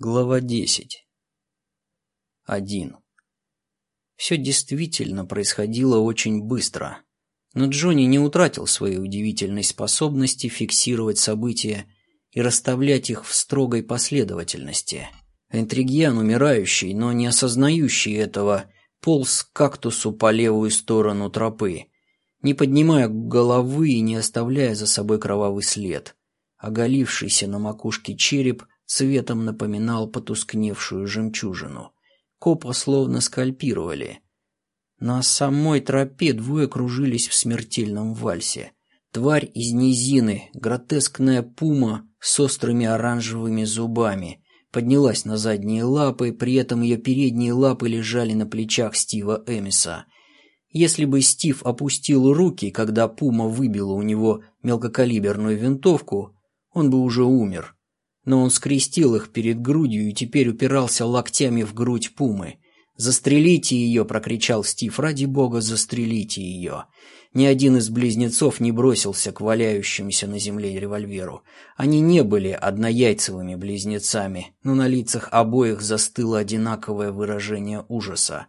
Глава 10. 1. Все действительно происходило очень быстро. Но Джонни не утратил своей удивительной способности фиксировать события и расставлять их в строгой последовательности. Интригьян, умирающий, но не осознающий этого, полз к кактусу по левую сторону тропы, не поднимая головы и не оставляя за собой кровавый след. Оголившийся на макушке череп – цветом напоминал потускневшую жемчужину. Копа словно скальпировали. На самой тропе двое кружились в смертельном вальсе. Тварь из низины, гротескная пума с острыми оранжевыми зубами, поднялась на задние лапы, при этом ее передние лапы лежали на плечах Стива Эмиса. Если бы Стив опустил руки, когда пума выбила у него мелкокалиберную винтовку, он бы уже умер но он скрестил их перед грудью и теперь упирался локтями в грудь пумы. «Застрелите ее!» – прокричал Стив. «Ради бога, застрелите ее!» Ни один из близнецов не бросился к валяющемуся на земле револьверу. Они не были однояйцевыми близнецами, но на лицах обоих застыло одинаковое выражение ужаса.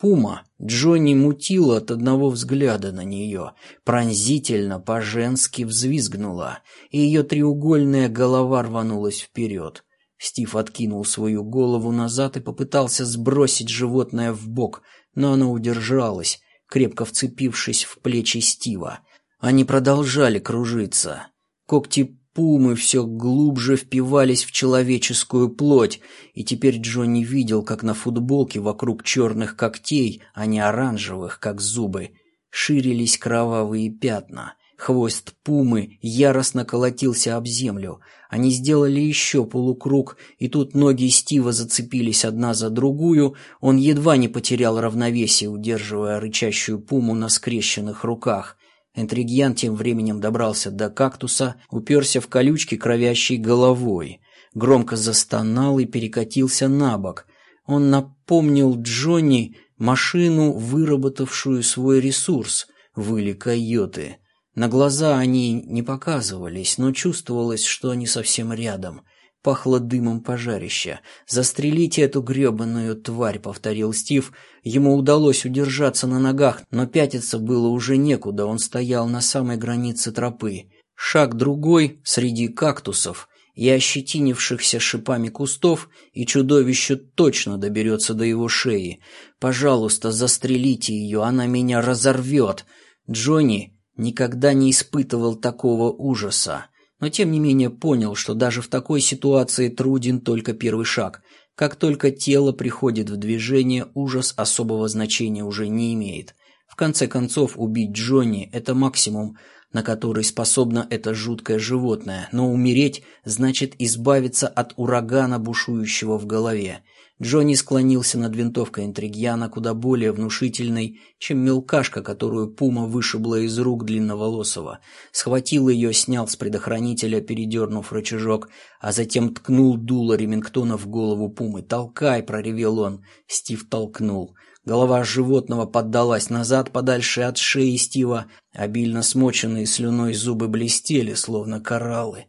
Пума Джонни мутила от одного взгляда на нее, пронзительно по-женски взвизгнула, и ее треугольная голова рванулась вперед. Стив откинул свою голову назад и попытался сбросить животное в бок, но оно удержалось, крепко вцепившись в плечи Стива. Они продолжали кружиться. Когти пумы все глубже впивались в человеческую плоть, и теперь Джонни видел, как на футболке вокруг черных когтей, а не оранжевых, как зубы, ширились кровавые пятна. Хвост пумы яростно колотился об землю. Они сделали еще полукруг, и тут ноги Стива зацепились одна за другую. Он едва не потерял равновесие, удерживая рычащую пуму на скрещенных руках. Интригьян тем временем добрался до кактуса, уперся в колючки кровящей головой, громко застонал и перекатился на бок. Он напомнил Джонни машину, выработавшую свой ресурс, выли койоты. На глаза они не показывались, но чувствовалось, что они совсем рядом. Пахло дымом пожарища. «Застрелите эту гребаную тварь», — повторил Стив. Ему удалось удержаться на ногах, но пятиться было уже некуда, он стоял на самой границе тропы. Шаг другой среди кактусов и ощетинившихся шипами кустов, и чудовище точно доберется до его шеи. «Пожалуйста, застрелите ее, она меня разорвет!» Джонни никогда не испытывал такого ужаса но тем не менее понял, что даже в такой ситуации труден только первый шаг. Как только тело приходит в движение, ужас особого значения уже не имеет. В конце концов, убить Джонни – это максимум, на который способно это жуткое животное, но умереть значит избавиться от урагана, бушующего в голове. Джонни склонился над винтовкой Интригьяна куда более внушительной, чем мелкашка, которую Пума вышибла из рук длинноволосого. Схватил ее, снял с предохранителя, передернув рычажок, а затем ткнул дуло Ремингтона в голову Пумы. «Толкай!» – проревел он. Стив толкнул. Голова животного поддалась назад подальше от шеи Стива. Обильно смоченные слюной зубы блестели, словно кораллы.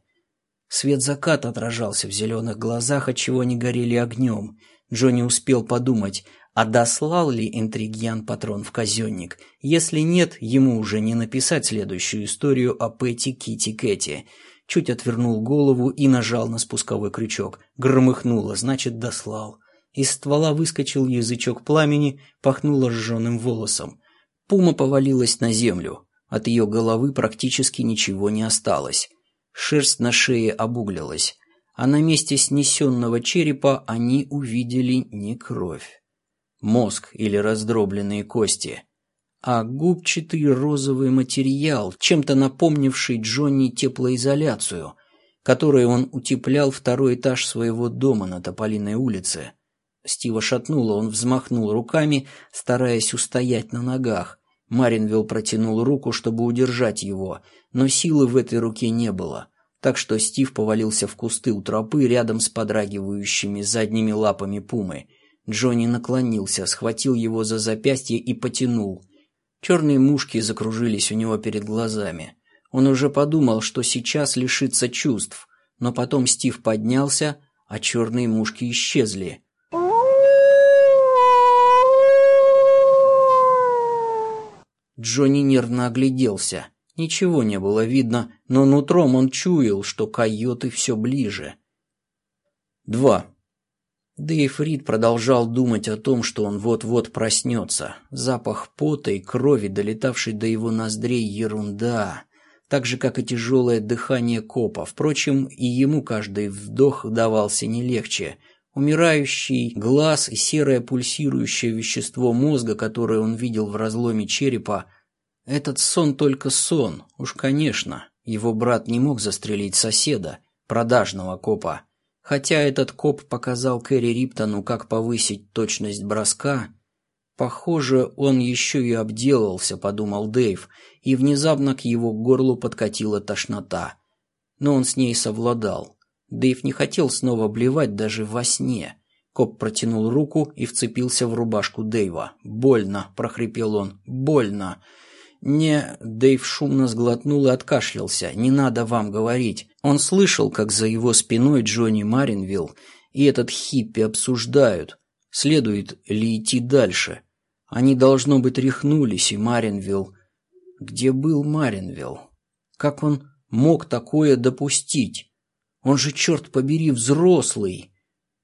Свет заката отражался в зеленых глазах, отчего они горели огнем. Джонни успел подумать, а дослал ли интригьян патрон в казенник? Если нет, ему уже не написать следующую историю о Пэти Кити Кэти. Чуть отвернул голову и нажал на спусковой крючок. Громыхнуло, значит, дослал. Из ствола выскочил язычок пламени, пахнуло сжженным волосом. Пума повалилась на землю. От ее головы практически ничего не осталось. Шерсть на шее обуглилась а на месте снесенного черепа они увидели не кровь, мозг или раздробленные кости, а губчатый розовый материал, чем-то напомнивший Джонни теплоизоляцию, которой он утеплял второй этаж своего дома на Тополиной улице. Стива шатнуло, он взмахнул руками, стараясь устоять на ногах. Маринвилл протянул руку, чтобы удержать его, но силы в этой руке не было так что Стив повалился в кусты у тропы рядом с подрагивающими задними лапами пумы. Джонни наклонился, схватил его за запястье и потянул. Черные мушки закружились у него перед глазами. Он уже подумал, что сейчас лишится чувств, но потом Стив поднялся, а черные мушки исчезли. Джонни нервно огляделся. Ничего не было видно, но нутром он чуял, что койоты все ближе. Два. Дэйв Рид продолжал думать о том, что он вот-вот проснется. Запах пота и крови, долетавший до его ноздрей, ерунда. Так же, как и тяжелое дыхание копа. Впрочем, и ему каждый вдох давался не легче. Умирающий глаз и серое пульсирующее вещество мозга, которое он видел в разломе черепа, этот сон только сон, уж конечно. Его брат не мог застрелить соседа, продажного копа. Хотя этот коп показал Кэрри Риптону, как повысить точность броска, похоже, он еще и обделался, подумал Дэйв, и внезапно к его горлу подкатила тошнота. Но он с ней совладал. Дэйв не хотел снова блевать даже во сне. Коп протянул руку и вцепился в рубашку Дэйва. «Больно!» – прохрипел он. «Больно!» «Не...» – Дэйв шумно сглотнул и откашлялся. «Не надо вам говорить». Он слышал, как за его спиной Джонни Маринвилл и этот хиппи обсуждают, следует ли идти дальше. Они, должно быть, рехнулись, и Маринвилл... Где был Маринвилл? Как он мог такое допустить? Он же, черт побери, взрослый.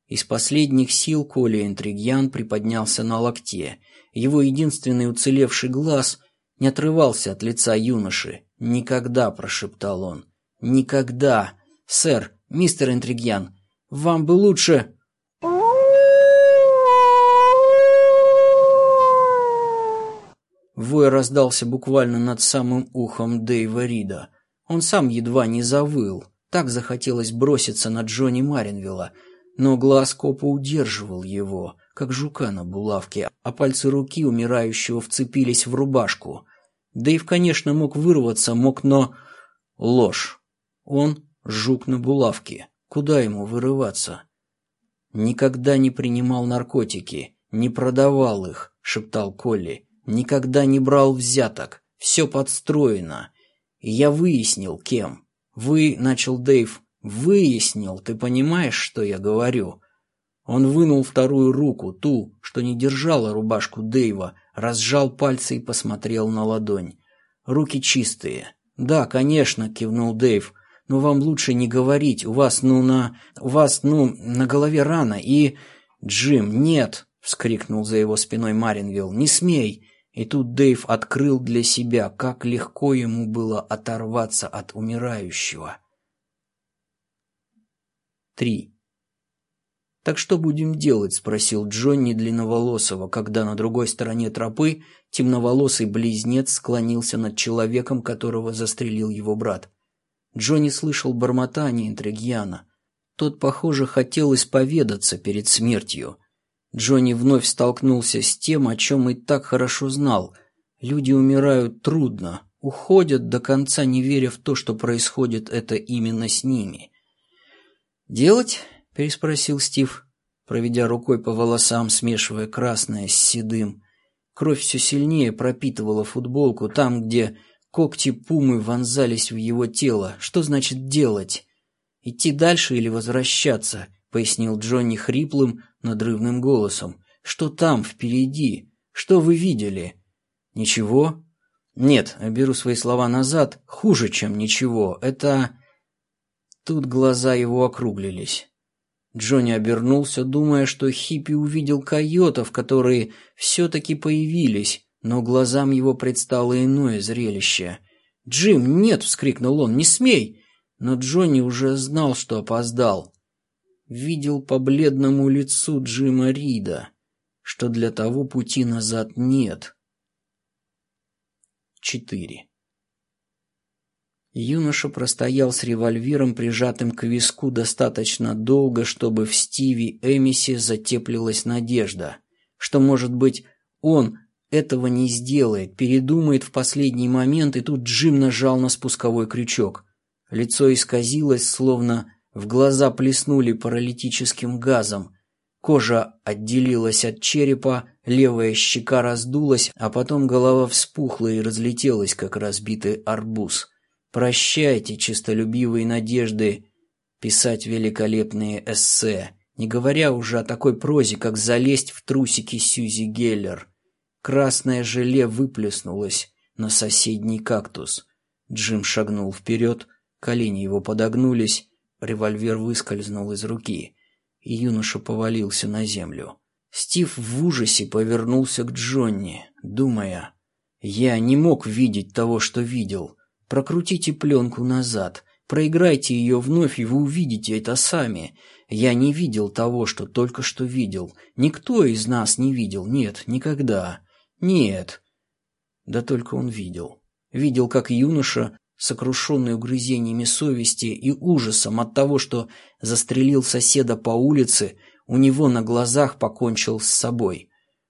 Из последних сил Коля Интригьян приподнялся на локте. Его единственный уцелевший глаз не отрывался от лица юноши. «Никогда», — прошептал он, — «никогда! Сэр, мистер Интригьян, вам бы лучше...» Вой раздался буквально над самым ухом Дэйва Рида. Он сам едва не завыл. Так захотелось броситься на Джонни Маринвилла, но глаз копа удерживал его, как жука на булавке, а пальцы руки умирающего вцепились в рубашку. Дэйв, конечно, мог вырваться, мог, но... Ложь. Он жук на булавке. Куда ему вырываться? Никогда не принимал наркотики, не продавал их, шептал Колли. Никогда не брал взяток. Все подстроено. Я выяснил, кем. «Вы», — начал Дэйв, — «выяснил, ты понимаешь, что я говорю?» Он вынул вторую руку, ту, что не держала рубашку Дэйва, разжал пальцы и посмотрел на ладонь. «Руки чистые». «Да, конечно», — кивнул Дэйв, — «но вам лучше не говорить, у вас, ну, на... у вас, ну, на голове рана, и...» «Джим, нет!» — вскрикнул за его спиной Маринвилл. «Не смей!» И тут Дэйв открыл для себя, как легко ему было оторваться от умирающего. Три. «Так что будем делать?» – спросил Джонни Длинноволосого, когда на другой стороне тропы темноволосый близнец склонился над человеком, которого застрелил его брат. Джонни слышал бормотание Интригьяна. Тот, похоже, хотел исповедаться перед смертью – Джонни вновь столкнулся с тем, о чем и так хорошо знал. Люди умирают трудно, уходят до конца, не веря в то, что происходит это именно с ними. «Делать?» – переспросил Стив, проведя рукой по волосам, смешивая красное с седым. Кровь все сильнее пропитывала футболку там, где когти пумы вонзались в его тело. Что значит «делать»? Идти дальше или возвращаться? – пояснил Джонни хриплым, надрывным голосом. «Что там, впереди? Что вы видели?» «Ничего?» «Нет, беру свои слова назад. Хуже, чем ничего. Это...» Тут глаза его округлились. Джонни обернулся, думая, что Хиппи увидел койотов, которые все-таки появились, но глазам его предстало иное зрелище. «Джим, нет!» — вскрикнул он. «Не смей!» Но Джонни уже знал, что опоздал видел по бледному лицу Джима Рида, что для того пути назад нет. 4. Юноша простоял с револьвером, прижатым к виску, достаточно долго, чтобы в Стиви Эмисе затеплилась надежда, что, может быть, он этого не сделает, передумает в последний момент, и тут Джим нажал на спусковой крючок. Лицо исказилось, словно в глаза плеснули паралитическим газом. Кожа отделилась от черепа, левая щека раздулась, а потом голова вспухла и разлетелась, как разбитый арбуз. «Прощайте, честолюбивые надежды писать великолепные эссе, не говоря уже о такой прозе, как «Залезть в трусики Сьюзи Геллер». Красное желе выплеснулось на соседний кактус. Джим шагнул вперед, колени его подогнулись, револьвер выскользнул из руки, и юноша повалился на землю. Стив в ужасе повернулся к Джонни, думая, «Я не мог видеть того, что видел. Прокрутите пленку назад, проиграйте ее вновь, и вы увидите это сами. Я не видел того, что только что видел. Никто из нас не видел, нет, никогда. Нет». Да только он видел. Видел, как юноша, сокрушенный угрызениями совести и ужасом от того, что застрелил соседа по улице, у него на глазах покончил с собой.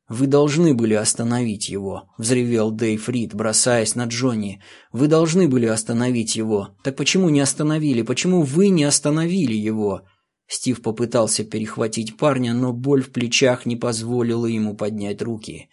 «Вы должны были остановить его», — взревел Дэйв Рид, бросаясь на Джонни. «Вы должны были остановить его. Так почему не остановили? Почему вы не остановили его?» Стив попытался перехватить парня, но боль в плечах не позволила ему поднять руки.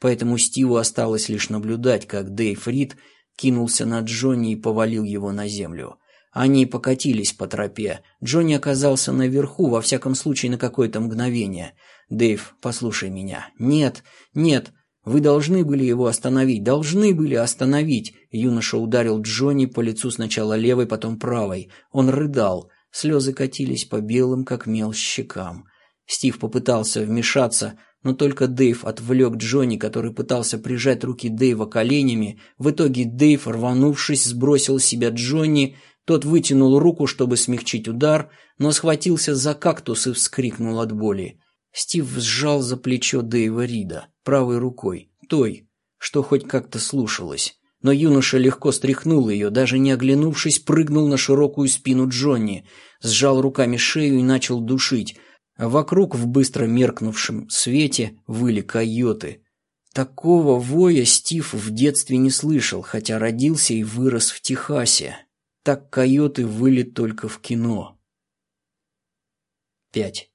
Поэтому Стиву осталось лишь наблюдать, как Дэйв Рид кинулся на Джонни и повалил его на землю. Они покатились по тропе. Джонни оказался наверху, во всяком случае, на какое-то мгновение. «Дэйв, послушай меня». «Нет, нет, вы должны были его остановить, должны были остановить!» Юноша ударил Джонни по лицу сначала левой, потом правой. Он рыдал. Слезы катились по белым, как мел, щекам. Стив попытался вмешаться, но только Дэйв отвлек Джонни, который пытался прижать руки Дэйва коленями. В итоге Дэйв, рванувшись, сбросил с себя Джонни, тот вытянул руку, чтобы смягчить удар, но схватился за кактус и вскрикнул от боли. Стив сжал за плечо Дэйва Рида, правой рукой, той, что хоть как-то слушалась. Но юноша легко стряхнул ее, даже не оглянувшись, прыгнул на широкую спину Джонни, сжал руками шею и начал душить. А вокруг в быстро меркнувшем свете выли койоты. Такого воя Стив в детстве не слышал, хотя родился и вырос в Техасе. Так койоты выли только в кино. 5.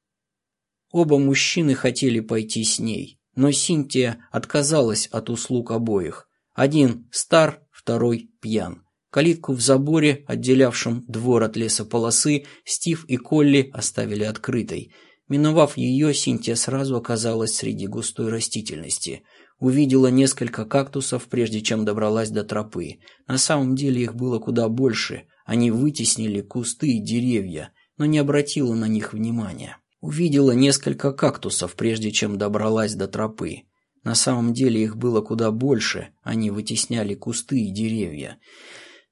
Оба мужчины хотели пойти с ней, но Синтия отказалась от услуг обоих. Один стар, второй пьян. Калитку в заборе, отделявшем двор от лесополосы, Стив и Колли оставили открытой. Миновав ее, Синтия сразу оказалась среди густой растительности. Увидела несколько кактусов, прежде чем добралась до тропы. На самом деле их было куда больше. Они вытеснили кусты и деревья, но не обратила на них внимания. Увидела несколько кактусов, прежде чем добралась до тропы. На самом деле их было куда больше, они вытесняли кусты и деревья.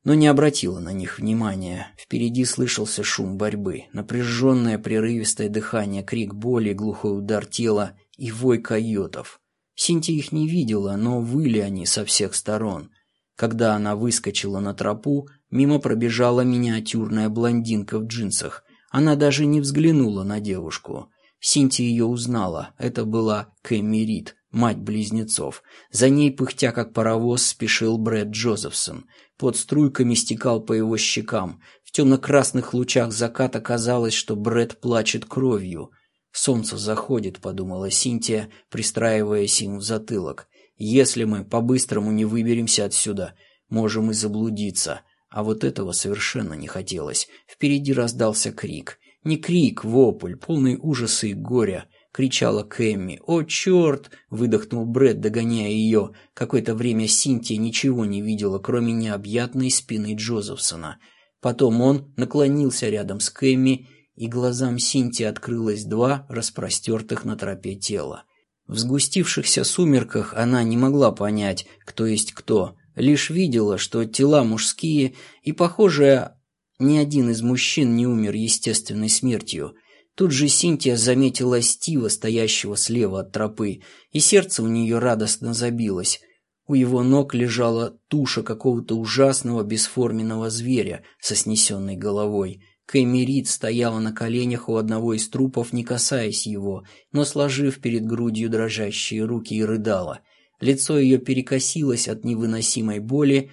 Но не обратила на них внимания. Впереди слышался шум борьбы, напряженное прерывистое дыхание, крик боли, глухой удар тела и вой койотов. Синти их не видела, но выли они со всех сторон. Когда она выскочила на тропу, мимо пробежала миниатюрная блондинка в джинсах. Она даже не взглянула на девушку. Синти ее узнала. Это была Кэмми мать близнецов. За ней, пыхтя как паровоз, спешил Брэд Джозефсон. Под струйками стекал по его щекам. В темно-красных лучах заката казалось, что Брэд плачет кровью. «Солнце заходит», — подумала Синтия, пристраиваясь им в затылок. «Если мы по-быстрому не выберемся отсюда, можем и заблудиться». А вот этого совершенно не хотелось. Впереди раздался крик. Не крик, вопль, полный ужаса и горя. Кричала Кэмми. «О, черт!» — выдохнул Брэд, догоняя ее. Какое-то время Синтия ничего не видела, кроме необъятной спины Джозефсона. Потом он наклонился рядом с Кэмми и глазам Синти открылось два распростертых на тропе тела. В сгустившихся сумерках она не могла понять, кто есть кто, лишь видела, что тела мужские, и, похоже, ни один из мужчин не умер естественной смертью. Тут же Синтия заметила Стива, стоящего слева от тропы, и сердце у нее радостно забилось. У его ног лежала туша какого-то ужасного бесформенного зверя со снесенной головой. Кэмерит стояла на коленях у одного из трупов, не касаясь его, но сложив перед грудью дрожащие руки и рыдала. Лицо ее перекосилось от невыносимой боли.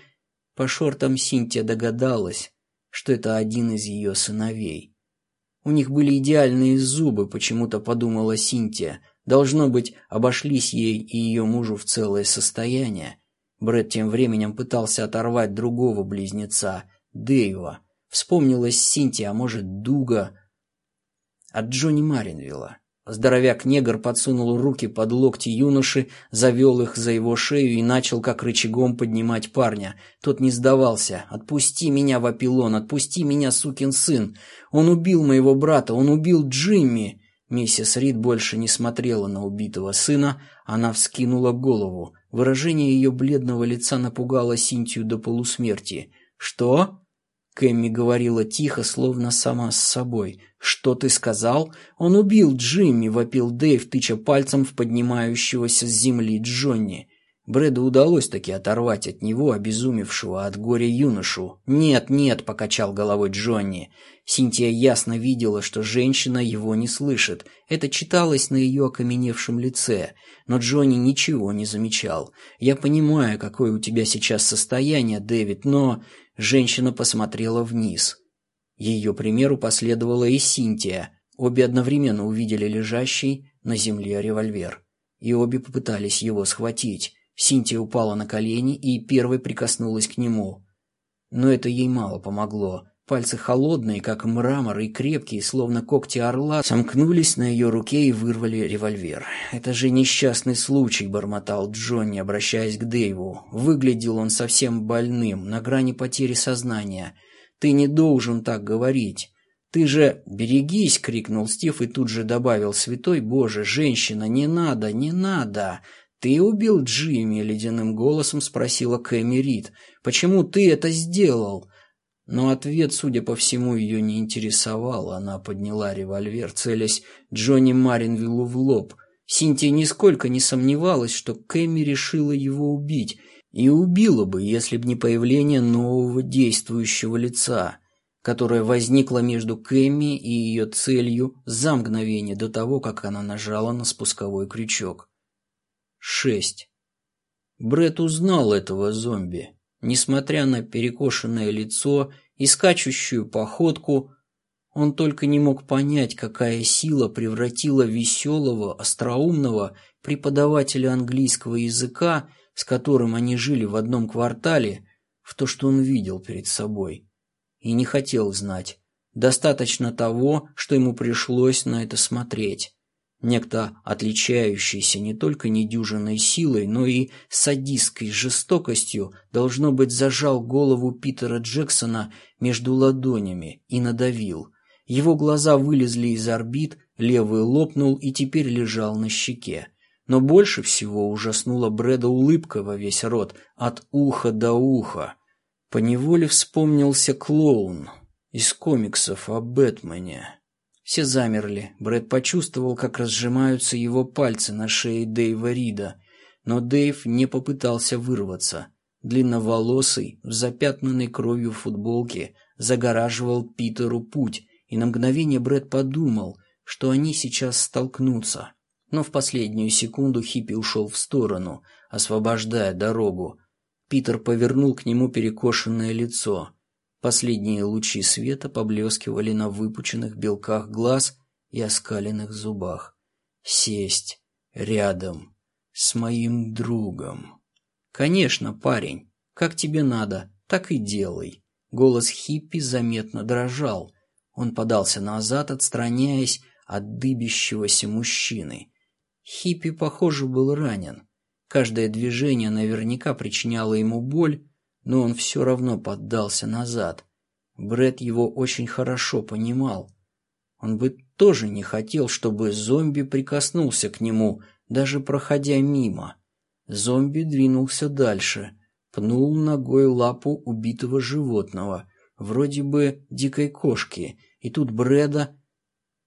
По шортам Синтия догадалась, что это один из ее сыновей. У них были идеальные зубы, почему-то подумала Синтия. Должно быть, обошлись ей и ее мужу в целое состояние. Брэд тем временем пытался оторвать другого близнеца, Дэйва, Вспомнилась Синтия, а может, Дуга. От Джонни Маринвилла. Здоровяк-негр подсунул руки под локти юноши, завел их за его шею и начал как рычагом поднимать парня. Тот не сдавался. «Отпусти меня, Вапилон, отпусти меня, сукин сын! Он убил моего брата, он убил Джимми!» Миссис Рид больше не смотрела на убитого сына, она вскинула голову. Выражение ее бледного лица напугало Синтию до полусмерти. «Что?» Кэмми говорила тихо, словно сама с собой. «Что ты сказал?» «Он убил Джимми», — вопил Дэйв, тыча пальцем в поднимающегося с земли Джонни. Брэду удалось таки оторвать от него обезумевшего от горя юношу. «Нет, нет», — покачал головой Джонни. Синтия ясно видела, что женщина его не слышит. Это читалось на ее окаменевшем лице. Но Джонни ничего не замечал. «Я понимаю, какое у тебя сейчас состояние, Дэвид, но...» Женщина посмотрела вниз. Ее примеру последовала и Синтия. Обе одновременно увидели лежащий на земле револьвер. И обе попытались его схватить. Синтия упала на колени и первой прикоснулась к нему. Но это ей мало помогло. Пальцы холодные, как мрамор, и крепкие, словно когти орла, сомкнулись на ее руке и вырвали револьвер. «Это же несчастный случай», — бормотал Джонни, обращаясь к Дэйву. Выглядел он совсем больным, на грани потери сознания. «Ты не должен так говорить». «Ты же берегись!» — крикнул Стив и тут же добавил. «Святой Боже, женщина, не надо, не надо! «Ты убил Джимми?» — ледяным голосом спросила Кэмми Рид. «Почему ты это сделал?» Но ответ, судя по всему, ее не интересовал. Она подняла револьвер, целясь Джонни Маринвиллу в лоб. Синтия нисколько не сомневалась, что Кэмми решила его убить. И убила бы, если б не появление нового действующего лица, которое возникло между Кэмми и ее целью за мгновение до того, как она нажала на спусковой крючок. Шесть. Бред узнал этого зомби. Несмотря на перекошенное лицо и скачущую походку, он только не мог понять, какая сила превратила веселого, остроумного преподавателя английского языка, с которым они жили в одном квартале, в то, что он видел перед собой. И не хотел знать. Достаточно того, что ему пришлось на это смотреть. Некто, отличающийся не только недюжинной силой, но и садистской жестокостью, должно быть, зажал голову Питера Джексона между ладонями и надавил. Его глаза вылезли из орбит, левый лопнул и теперь лежал на щеке. Но больше всего ужаснула Брэда улыбка во весь рот, от уха до уха. Поневоле вспомнился клоун из комиксов о Бэтмене. Все замерли. Брэд почувствовал, как разжимаются его пальцы на шее Дэйва Рида. Но Дэйв не попытался вырваться. Длинноволосый, в запятнанной кровью футболке, загораживал Питеру путь, и на мгновение Брэд подумал, что они сейчас столкнутся. Но в последнюю секунду Хиппи ушел в сторону, освобождая дорогу. Питер повернул к нему перекошенное лицо. Последние лучи света поблескивали на выпученных белках глаз и оскаленных зубах. Сесть рядом с моим другом. Конечно, парень, как тебе надо, так и делай. Голос Хиппи заметно дрожал. Он подался назад, отстраняясь от дыбящегося мужчины. Хиппи, похоже, был ранен. Каждое движение наверняка причиняло ему боль, но он все равно поддался назад. Бред его очень хорошо понимал. Он бы тоже не хотел, чтобы зомби прикоснулся к нему, даже проходя мимо. Зомби двинулся дальше, пнул ногой лапу убитого животного, вроде бы дикой кошки, и тут Бреда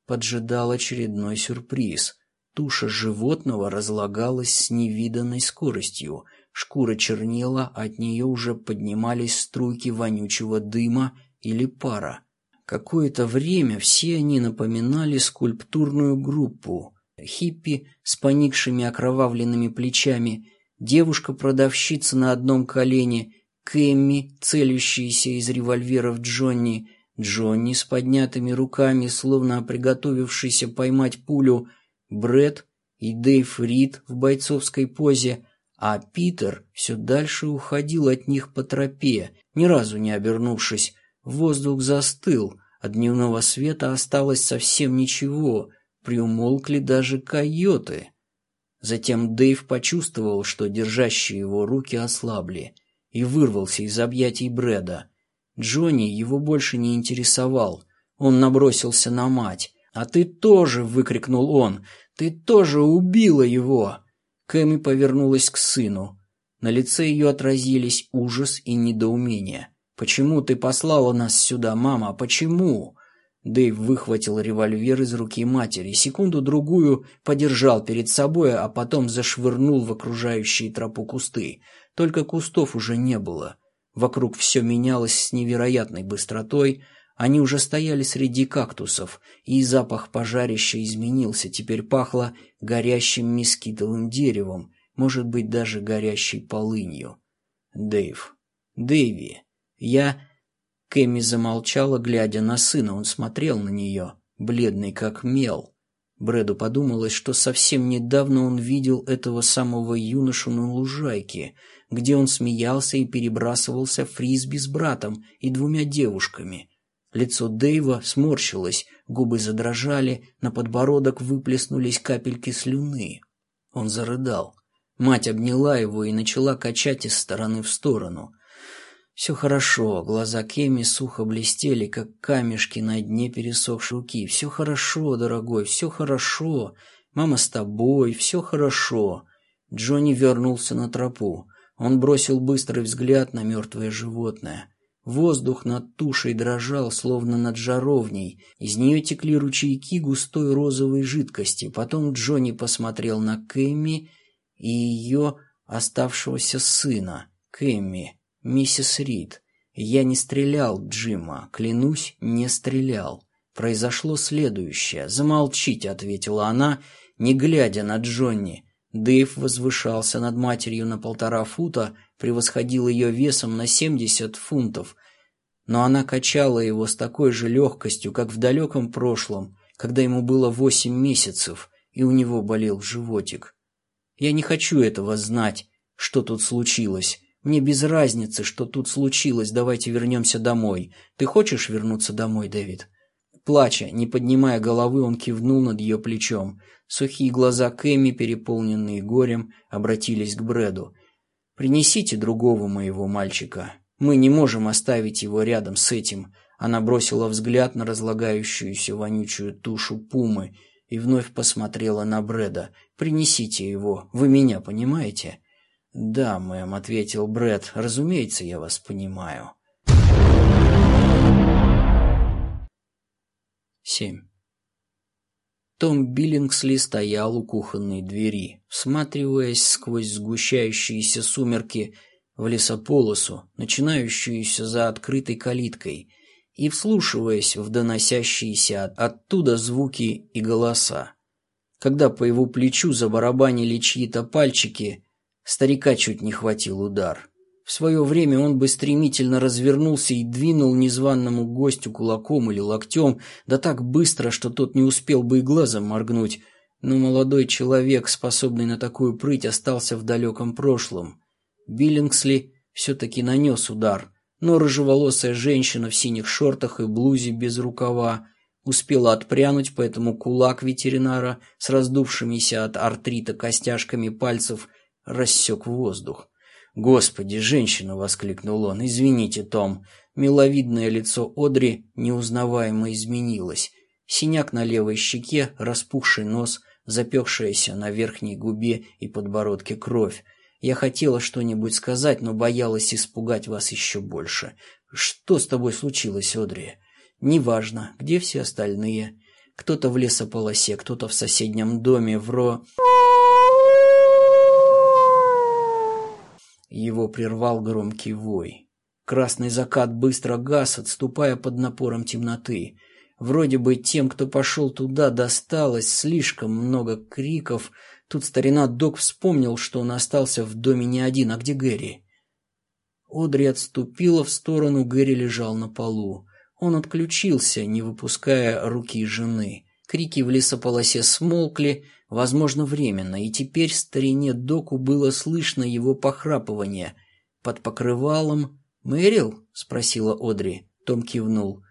поджидал очередной сюрприз. Туша животного разлагалась с невиданной скоростью — Шкура чернела, от нее уже поднимались струйки вонючего дыма или пара. Какое-то время все они напоминали скульптурную группу. Хиппи с поникшими окровавленными плечами, девушка-продавщица на одном колене, Кэмми, целящаяся из револьверов Джонни, Джонни с поднятыми руками, словно приготовившийся поймать пулю, Бред и Дэйв Рид в бойцовской позе, а Питер все дальше уходил от них по тропе, ни разу не обернувшись, Воздух застыл, от дневного света осталось совсем ничего, приумолкли даже койоты. Затем Дэйв почувствовал, что держащие его руки ослабли, и вырвался из объятий Брэда. Джонни его больше не интересовал. Он набросился на мать. «А ты тоже!» — выкрикнул он. «Ты тоже убила его!» Кэми повернулась к сыну. На лице ее отразились ужас и недоумение. «Почему ты послала нас сюда, мама? Почему?» Дэйв выхватил револьвер из руки матери, секунду-другую подержал перед собой, а потом зашвырнул в окружающие тропу кусты. Только кустов уже не было. Вокруг все менялось с невероятной быстротой. Они уже стояли среди кактусов, и запах пожарища изменился. Теперь пахло горящим мескитовым деревом, может быть, даже горящей полынью. «Дэйв! Дэйви! Я...» Кэми замолчала, глядя на сына. Он смотрел на нее, бледный как мел. Брэду подумалось, что совсем недавно он видел этого самого юношу на лужайке, где он смеялся и перебрасывался фрисби с братом и двумя девушками. Лицо Дэйва сморщилось, губы задрожали, на подбородок выплеснулись капельки слюны. Он зарыдал. Мать обняла его и начала качать из стороны в сторону. Все хорошо, глаза Кеми сухо блестели, как камешки на дне пересохшей руки. Все хорошо, дорогой, все хорошо. Мама с тобой, все хорошо. Джонни вернулся на тропу. Он бросил быстрый взгляд на мертвое животное. Воздух над тушей дрожал, словно над жаровней. Из нее текли ручейки густой розовой жидкости. Потом Джонни посмотрел на Кэмми и ее оставшегося сына, Кэмми. «Миссис Рид, я не стрелял Джима, клянусь, не стрелял. Произошло следующее. Замолчите», — ответила она, не глядя на Джонни. Дэйв возвышался над матерью на полтора фута, превосходил ее весом на семьдесят фунтов, но она качала его с такой же легкостью, как в далеком прошлом, когда ему было восемь месяцев, и у него болел животик. «Я не хочу этого знать, что тут случилось. Мне без разницы, что тут случилось, давайте вернемся домой. Ты хочешь вернуться домой, Дэвид?» Плача, не поднимая головы, он кивнул над ее плечом. Сухие глаза Кэми, переполненные горем, обратились к Брэду. «Принесите другого моего мальчика. Мы не можем оставить его рядом с этим». Она бросила взгляд на разлагающуюся вонючую тушу пумы и вновь посмотрела на Брэда. «Принесите его. Вы меня понимаете?» «Да, мэм», — ответил Брэд, — «разумеется, я вас понимаю». Семь. Том Биллингсли стоял у кухонной двери, всматриваясь сквозь сгущающиеся сумерки в лесополосу, начинающуюся за открытой калиткой, и вслушиваясь в доносящиеся оттуда звуки и голоса. Когда по его плечу забарабанили чьи-то пальчики, Старика чуть не хватил удар. Свое время он бы стремительно развернулся и двинул незваному гостю кулаком или локтем, да так быстро, что тот не успел бы и глазом моргнуть. Но молодой человек, способный на такую прыть, остался в далеком прошлом. Биллингсли все-таки нанес удар, но рыжеволосая женщина в синих шортах и блузе без рукава успела отпрянуть, поэтому кулак ветеринара с раздувшимися от артрита костяшками пальцев – рассек воздух. «Господи, женщина!» — воскликнул он. «Извините, Том». Миловидное лицо Одри неузнаваемо изменилось. Синяк на левой щеке, распухший нос, запекшаяся на верхней губе и подбородке кровь. Я хотела что-нибудь сказать, но боялась испугать вас еще больше. Что с тобой случилось, Одри? Неважно, где все остальные. Кто-то в лесополосе, кто-то в соседнем доме, в ро... Его прервал громкий вой. Красный закат быстро гас, отступая под напором темноты. Вроде бы тем, кто пошел туда, досталось слишком много криков. Тут старина Док вспомнил, что он остался в доме не один, а где Гэри. Одри отступила в сторону, Гэри лежал на полу. Он отключился, не выпуская руки жены. Крики в лесополосе смолкли, возможно, временно, и теперь старине Доку было слышно его похрапывание. Под покрывалом... «Мэрил?» — спросила Одри. Том кивнул.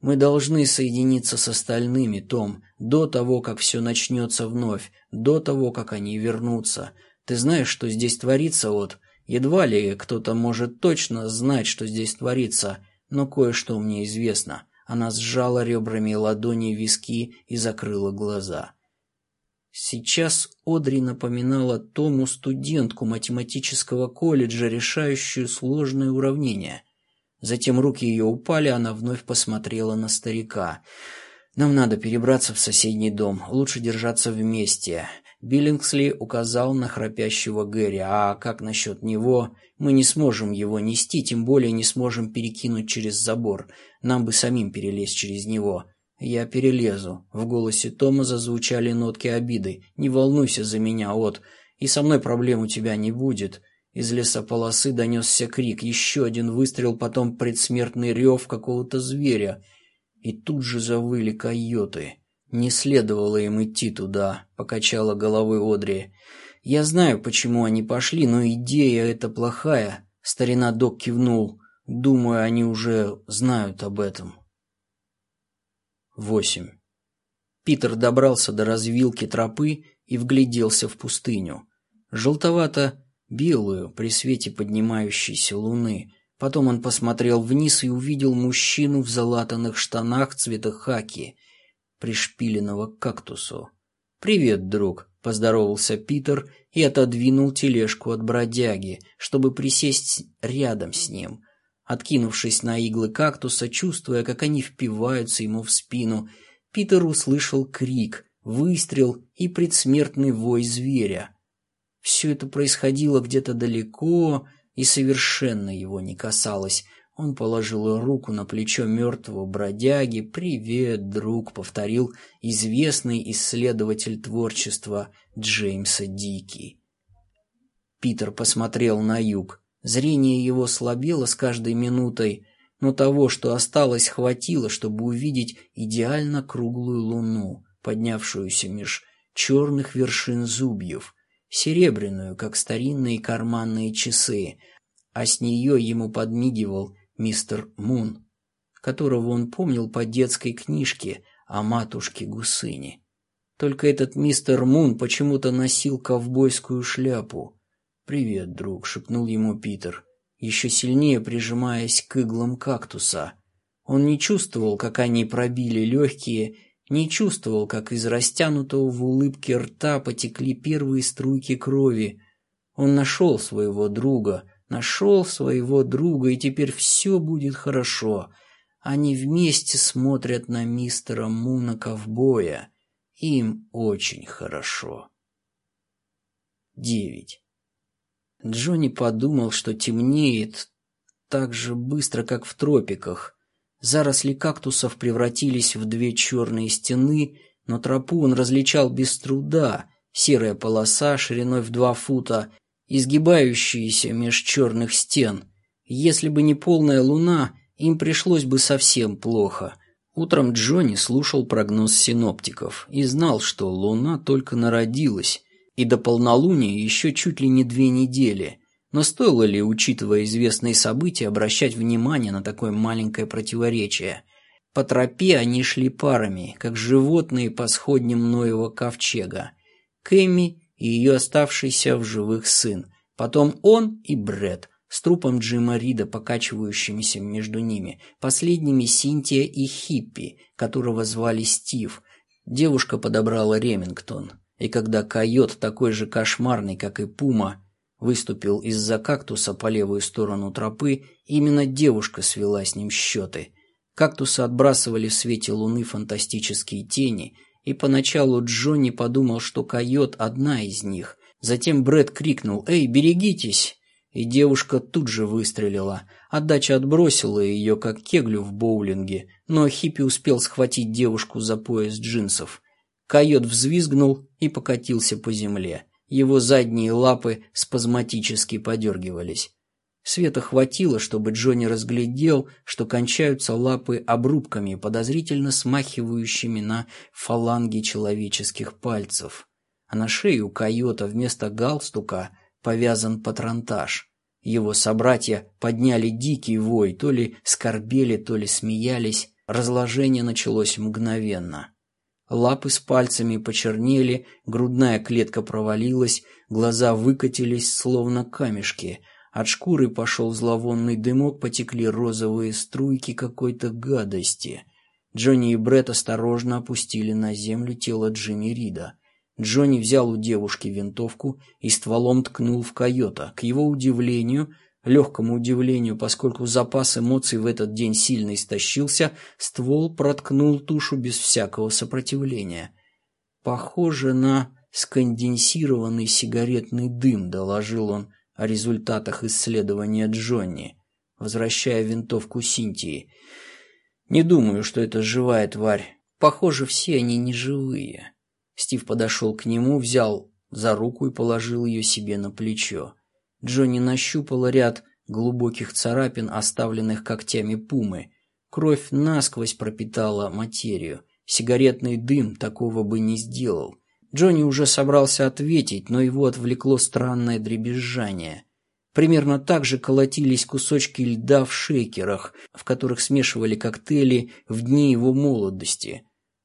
«Мы должны соединиться с остальными, Том, до того, как все начнется вновь, до того, как они вернутся. Ты знаешь, что здесь творится, вот? Едва ли кто-то может точно знать, что здесь творится, но кое-что мне известно». Она сжала ребрами ладони виски и закрыла глаза. Сейчас Одри напоминала Тому студентку математического колледжа, решающую сложные уравнения. Затем руки ее упали, она вновь посмотрела на старика. «Нам надо перебраться в соседний дом. Лучше держаться вместе. Биллингсли указал на храпящего Гэри. «А как насчет него? Мы не сможем его нести, тем более не сможем перекинуть через забор. Нам бы самим перелезть через него». «Я перелезу». В голосе Тома зазвучали нотки обиды. «Не волнуйся за меня, От. И со мной проблем у тебя не будет». Из лесополосы донесся крик. Еще один выстрел, потом предсмертный рев какого-то зверя. И тут же завыли койоты. «Не следовало им идти туда», — покачала головой Одри. «Я знаю, почему они пошли, но идея эта плохая», — старина Док кивнул. «Думаю, они уже знают об этом». Восемь. Питер добрался до развилки тропы и вгляделся в пустыню. Желтовато-белую при свете поднимающейся луны. Потом он посмотрел вниз и увидел мужчину в залатанных штанах цвета хаки — пришпиленного к кактусу. «Привет, друг», — поздоровался Питер и отодвинул тележку от бродяги, чтобы присесть рядом с ним. Откинувшись на иглы кактуса, чувствуя, как они впиваются ему в спину, Питер услышал крик, выстрел и предсмертный вой зверя. Все это происходило где-то далеко и совершенно его не касалось, он положил руку на плечо мертвого бродяги. «Привет, друг», — повторил известный исследователь творчества Джеймса Дики. Питер посмотрел на юг. Зрение его слабело с каждой минутой, но того, что осталось, хватило, чтобы увидеть идеально круглую луну, поднявшуюся меж черных вершин зубьев, серебряную, как старинные карманные часы, а с нее ему подмигивал мистер Мун, которого он помнил по детской книжке о матушке Гусыне. Только этот мистер Мун почему-то носил ковбойскую шляпу. «Привет, друг», — шепнул ему Питер, еще сильнее прижимаясь к иглам кактуса. Он не чувствовал, как они пробили легкие, не чувствовал, как из растянутого в улыбке рта потекли первые струйки крови. Он нашел своего друга, Нашел своего друга, и теперь все будет хорошо. Они вместе смотрят на мистера Муна ковбоя. Им очень хорошо. Девять. Джонни подумал, что темнеет так же быстро, как в тропиках. Заросли кактусов превратились в две черные стены, но тропу он различал без труда. Серая полоса шириной в два фута изгибающиеся меж черных стен. Если бы не полная луна, им пришлось бы совсем плохо. Утром Джонни слушал прогноз синоптиков и знал, что луна только народилась, и до полнолуния еще чуть ли не две недели. Но стоило ли, учитывая известные события, обращать внимание на такое маленькое противоречие? По тропе они шли парами, как животные по сходням Ноева ковчега. Кэмми и ее оставшийся в живых сын. Потом он и Бред с трупом Джима Рида, покачивающимися между ними. Последними Синтия и Хиппи, которого звали Стив. Девушка подобрала Ремингтон. И когда койот, такой же кошмарный, как и Пума, выступил из-за кактуса по левую сторону тропы, именно девушка свела с ним счеты. Кактусы отбрасывали в свете луны фантастические тени – и поначалу Джонни подумал, что койот одна из них. Затем Брэд крикнул «Эй, берегитесь!» И девушка тут же выстрелила. Отдача отбросила ее, как кеглю в боулинге, но Хиппи успел схватить девушку за пояс джинсов. Койот взвизгнул и покатился по земле. Его задние лапы спазматически подергивались. Света хватило, чтобы Джонни разглядел, что кончаются лапы обрубками, подозрительно смахивающими на фаланги человеческих пальцев. А на шее у койота вместо галстука повязан патронтаж. Его собратья подняли дикий вой, то ли скорбели, то ли смеялись. Разложение началось мгновенно. Лапы с пальцами почернели, грудная клетка провалилась, глаза выкатились, словно камешки. От шкуры пошел зловонный дымок, потекли розовые струйки какой-то гадости. Джонни и Бред осторожно опустили на землю тело Джимми Рида. Джонни взял у девушки винтовку и стволом ткнул в койота. К его удивлению, легкому удивлению, поскольку запас эмоций в этот день сильно истощился, ствол проткнул тушу без всякого сопротивления. «Похоже на сконденсированный сигаретный дым», — доложил он о результатах исследования Джонни, возвращая винтовку Синтии. Не думаю, что это живая тварь. Похоже, все они не живые. Стив подошел к нему, взял за руку и положил ее себе на плечо. Джонни нащупал ряд глубоких царапин, оставленных когтями пумы. Кровь насквозь пропитала материю. Сигаретный дым такого бы не сделал. Джонни уже собрался ответить, но его отвлекло странное дребезжание. Примерно так же колотились кусочки льда в шейкерах, в которых смешивали коктейли в дни его молодости.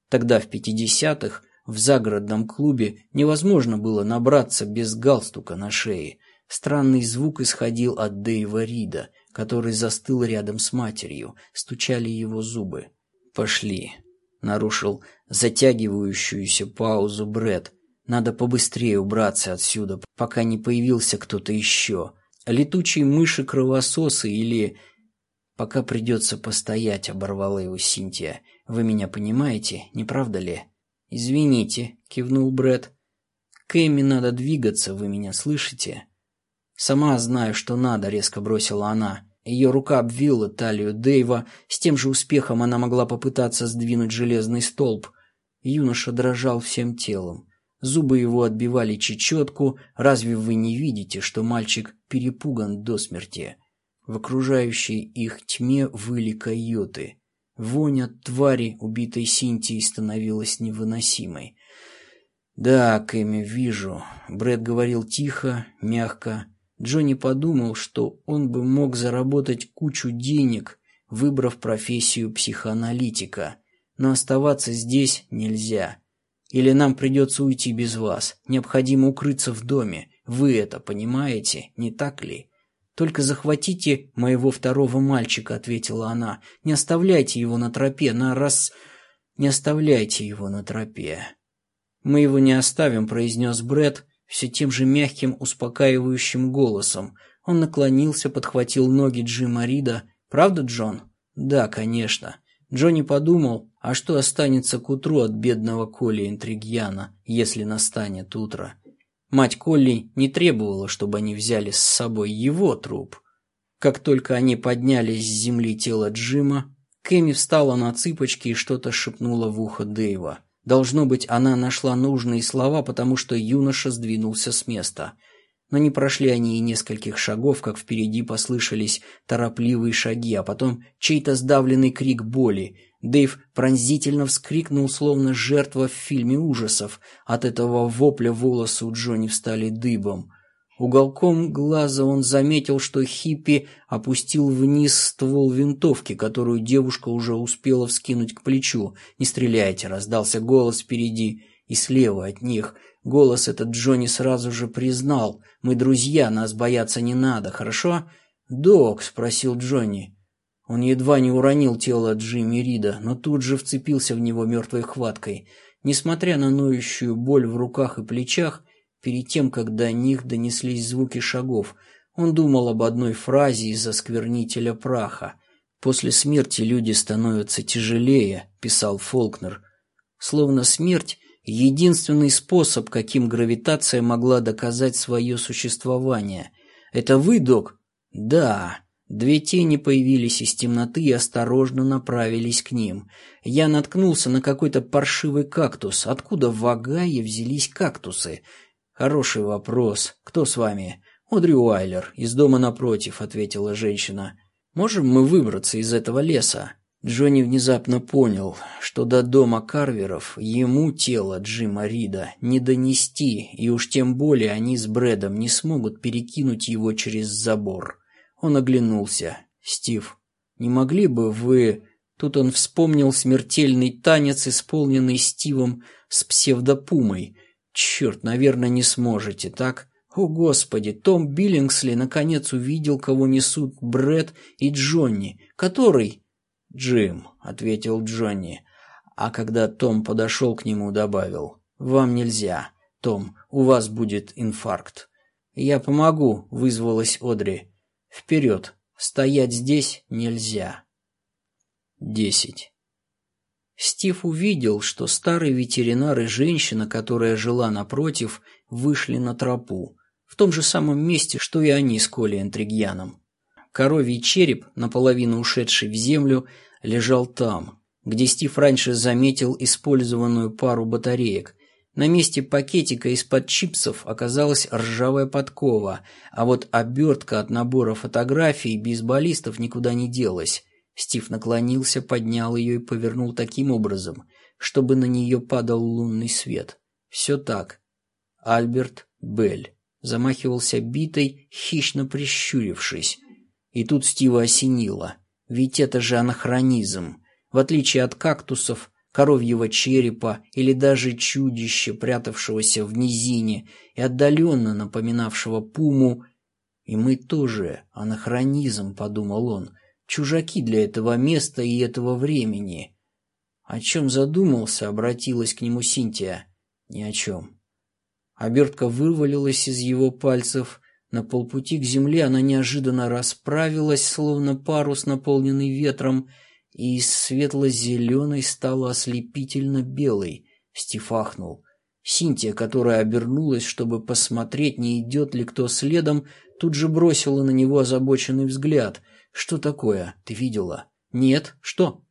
Тогда, в 50-х, в загородном клубе невозможно было набраться без галстука на шее. Странный звук исходил от Дэйва Рида, который застыл рядом с матерью, стучали его зубы. «Пошли», — нарушил затягивающуюся паузу Бред. «Надо побыстрее убраться отсюда, пока не появился кто-то еще» летучие мыши-кровососы или... Пока придется постоять, оборвала его Синтия. Вы меня понимаете, не правда ли? Извините, кивнул Бред. Кэми надо двигаться, вы меня слышите? Сама знаю, что надо, резко бросила она. Ее рука обвила талию Дэйва. С тем же успехом она могла попытаться сдвинуть железный столб. Юноша дрожал всем телом. Зубы его отбивали чечетку. Разве вы не видите, что мальчик перепуган до смерти? В окружающей их тьме выли койоты. Вонь от твари, убитой Синтией, становилась невыносимой. «Да, Кэми, вижу». Брэд говорил тихо, мягко. Джонни подумал, что он бы мог заработать кучу денег, выбрав профессию психоаналитика. Но оставаться здесь нельзя. Или нам придется уйти без вас. Необходимо укрыться в доме. Вы это понимаете, не так ли? Только захватите моего второго мальчика, ответила она. Не оставляйте его на тропе, на раз... Не оставляйте его на тропе. Мы его не оставим, произнес Бред все тем же мягким, успокаивающим голосом. Он наклонился, подхватил ноги Джима Рида. «Правда, Джон?» «Да, конечно». Джонни подумал, а что останется к утру от бедного Колли Интригьяна, если настанет утро? Мать Колли не требовала, чтобы они взяли с собой его труп. Как только они подняли с земли тело Джима, Кэми встала на цыпочки и что-то шепнула в ухо Дэйва. Должно быть, она нашла нужные слова, потому что юноша сдвинулся с места – но не прошли они и нескольких шагов, как впереди послышались торопливые шаги, а потом чей-то сдавленный крик боли. Дэйв пронзительно вскрикнул, словно жертва в фильме ужасов. От этого вопля волосы у Джонни встали дыбом. Уголком глаза он заметил, что Хиппи опустил вниз ствол винтовки, которую девушка уже успела вскинуть к плечу. «Не стреляйте!» — раздался голос впереди и слева от них. Голос этот Джонни сразу же признал. «Мы друзья, нас бояться не надо, хорошо?» «Док?» — спросил Джонни. Он едва не уронил тело Джимми Рида, но тут же вцепился в него мертвой хваткой. Несмотря на ноющую боль в руках и плечах, перед тем, как до них донеслись звуки шагов, он думал об одной фразе из осквернителя праха. «После смерти люди становятся тяжелее», — писал Фолкнер. Словно смерть Единственный способ, каким гравитация могла доказать свое существование. «Это вы, док?» «Да». Две тени появились из темноты и осторожно направились к ним. Я наткнулся на какой-то паршивый кактус. Откуда в Агае взялись кактусы? Хороший вопрос. Кто с вами? Одри Уайлер, из дома напротив, ответила женщина. Можем мы выбраться из этого леса? Джонни внезапно понял, что до дома Карверов ему тело Джима Рида не донести, и уж тем более они с Брэдом не смогут перекинуть его через забор. Он оглянулся. «Стив, не могли бы вы...» Тут он вспомнил смертельный танец, исполненный Стивом с псевдопумой. «Черт, наверное, не сможете, так?» О, Господи, Том Биллингсли наконец увидел, кого несут Брэд и Джонни, который «Джим», — ответил Джонни, а когда Том подошел к нему, добавил, «Вам нельзя, Том, у вас будет инфаркт». «Я помогу», — вызвалась Одри. «Вперед, стоять здесь нельзя». Десять. Стив увидел, что старый ветеринар и женщина, которая жила напротив, вышли на тропу, в том же самом месте, что и они с Колей Энтригьяном. Коровий череп, наполовину ушедший в землю, лежал там, где Стив раньше заметил использованную пару батареек. На месте пакетика из-под чипсов оказалась ржавая подкова, а вот обертка от набора фотографий бейсболистов никуда не делась. Стив наклонился, поднял ее и повернул таким образом, чтобы на нее падал лунный свет. Все так. Альберт Белль замахивался битой, хищно прищурившись. И тут Стива осенило. Ведь это же анахронизм. В отличие от кактусов, коровьего черепа или даже чудища, прятавшегося в низине и отдаленно напоминавшего пуму, и мы тоже анахронизм, подумал он, чужаки для этого места и этого времени. О чем задумался, обратилась к нему Синтия. Ни о чем. Обертка вывалилась из его пальцев, на полпути к земле она неожиданно расправилась, словно парус, наполненный ветром, и из светло-зеленой стала ослепительно белой. Стив. Синтия, которая обернулась, чтобы посмотреть, не идет ли кто следом, тут же бросила на него озабоченный взгляд. «Что такое? Ты видела?» «Нет. Что?»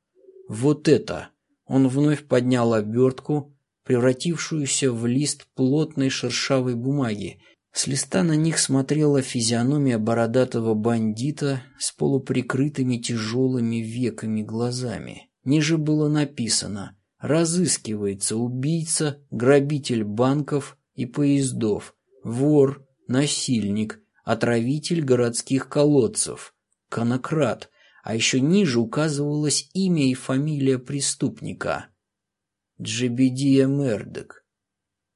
«Вот это!» Он вновь поднял обертку, превратившуюся в лист плотной шершавой бумаги, с листа на них смотрела физиономия бородатого бандита с полуприкрытыми тяжелыми веками глазами. Ниже было написано «Разыскивается убийца, грабитель банков и поездов, вор, насильник, отравитель городских колодцев, конократ». А еще ниже указывалось имя и фамилия преступника. Джебедия Мердок.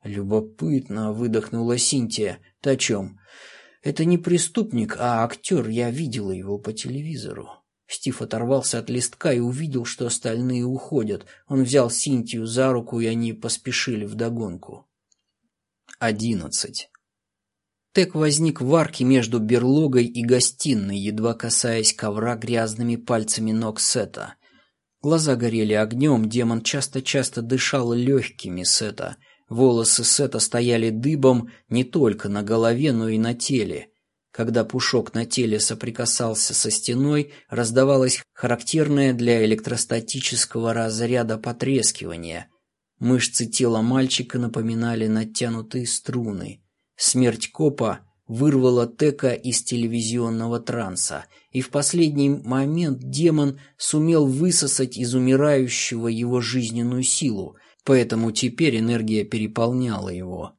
Любопытно, выдохнула Синтия. Ты о чем? Это не преступник, а актер. Я видела его по телевизору. Стив оторвался от листка и увидел, что остальные уходят. Он взял Синтию за руку, и они поспешили вдогонку. Одиннадцать. Тек возник в арке между берлогой и гостиной, едва касаясь ковра грязными пальцами ног Сета. Глаза горели огнем, демон часто-часто дышал легкими Сета — Волосы Сета стояли дыбом не только на голове, но и на теле. Когда пушок на теле соприкасался со стеной, раздавалось характерное для электростатического разряда потрескивание. Мышцы тела мальчика напоминали натянутые струны. Смерть копа вырвала Тека из телевизионного транса, и в последний момент демон сумел высосать из умирающего его жизненную силу – поэтому теперь энергия переполняла его.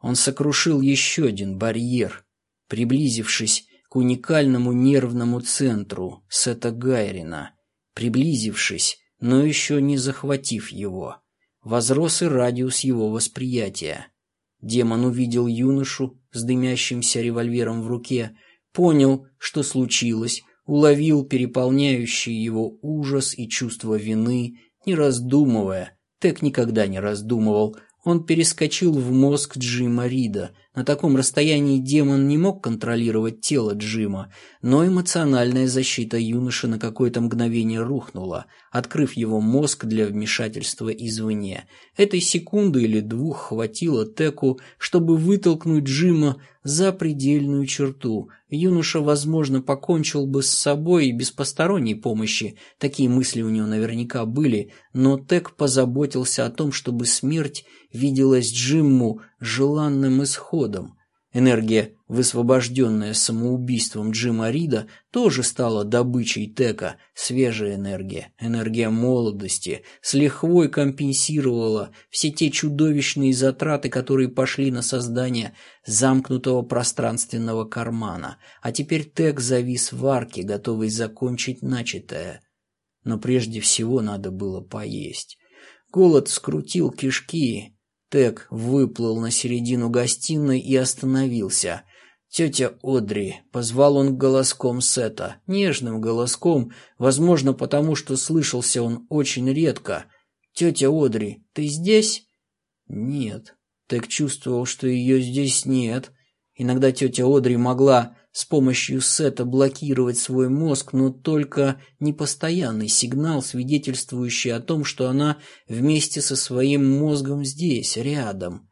Он сокрушил еще один барьер, приблизившись к уникальному нервному центру Сета Гайрина, приблизившись, но еще не захватив его. Возрос и радиус его восприятия. Демон увидел юношу с дымящимся револьвером в руке, понял, что случилось, уловил переполняющий его ужас и чувство вины, не раздумывая, Тек никогда не раздумывал. Он перескочил в мозг Джима Рида. На таком расстоянии демон не мог контролировать тело Джима, но эмоциональная защита юноши на какое-то мгновение рухнула, открыв его мозг для вмешательства извне. Этой секунды или двух хватило Теку, чтобы вытолкнуть Джима за предельную черту. Юноша, возможно, покончил бы с собой и без посторонней помощи, такие мысли у него наверняка были, но Тек позаботился о том, чтобы смерть виделась Джимму желанным исходом. Энергия, высвобожденная самоубийством Джима Рида, тоже стала добычей Тека. Свежая энергия, энергия молодости, с лихвой компенсировала все те чудовищные затраты, которые пошли на создание замкнутого пространственного кармана. А теперь Тек завис в арке, готовый закончить начатое. Но прежде всего надо было поесть. Голод скрутил кишки, Тек выплыл на середину гостиной и остановился. «Тетя Одри», — позвал он голоском Сета, нежным голоском, возможно, потому что слышался он очень редко. «Тетя Одри, ты здесь?» «Нет». Тек чувствовал, что ее здесь нет. Иногда тетя Одри могла с помощью сета блокировать свой мозг, но только непостоянный сигнал, свидетельствующий о том, что она вместе со своим мозгом здесь, рядом.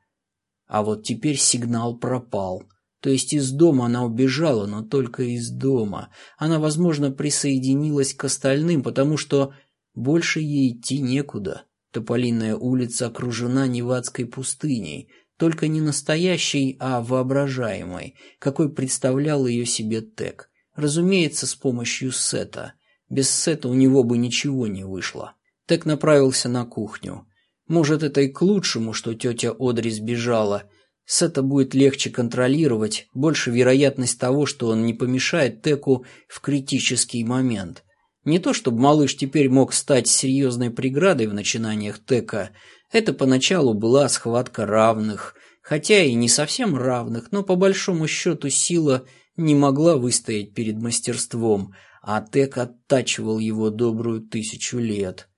А вот теперь сигнал пропал. То есть из дома она убежала, но только из дома. Она, возможно, присоединилась к остальным, потому что больше ей идти некуда. Тополиная улица окружена Невадской пустыней – только не настоящей, а воображаемой, какой представлял ее себе Тек. Разумеется, с помощью сета. Без сета у него бы ничего не вышло. Тек направился на кухню. Может, это и к лучшему, что тетя Одри сбежала. Сета будет легче контролировать, больше вероятность того, что он не помешает Теку в критический момент. Не то, чтобы малыш теперь мог стать серьезной преградой в начинаниях Тека, это поначалу была схватка равных, хотя и не совсем равных, но по большому счету сила не могла выстоять перед мастерством, а Тек оттачивал его добрую тысячу лет.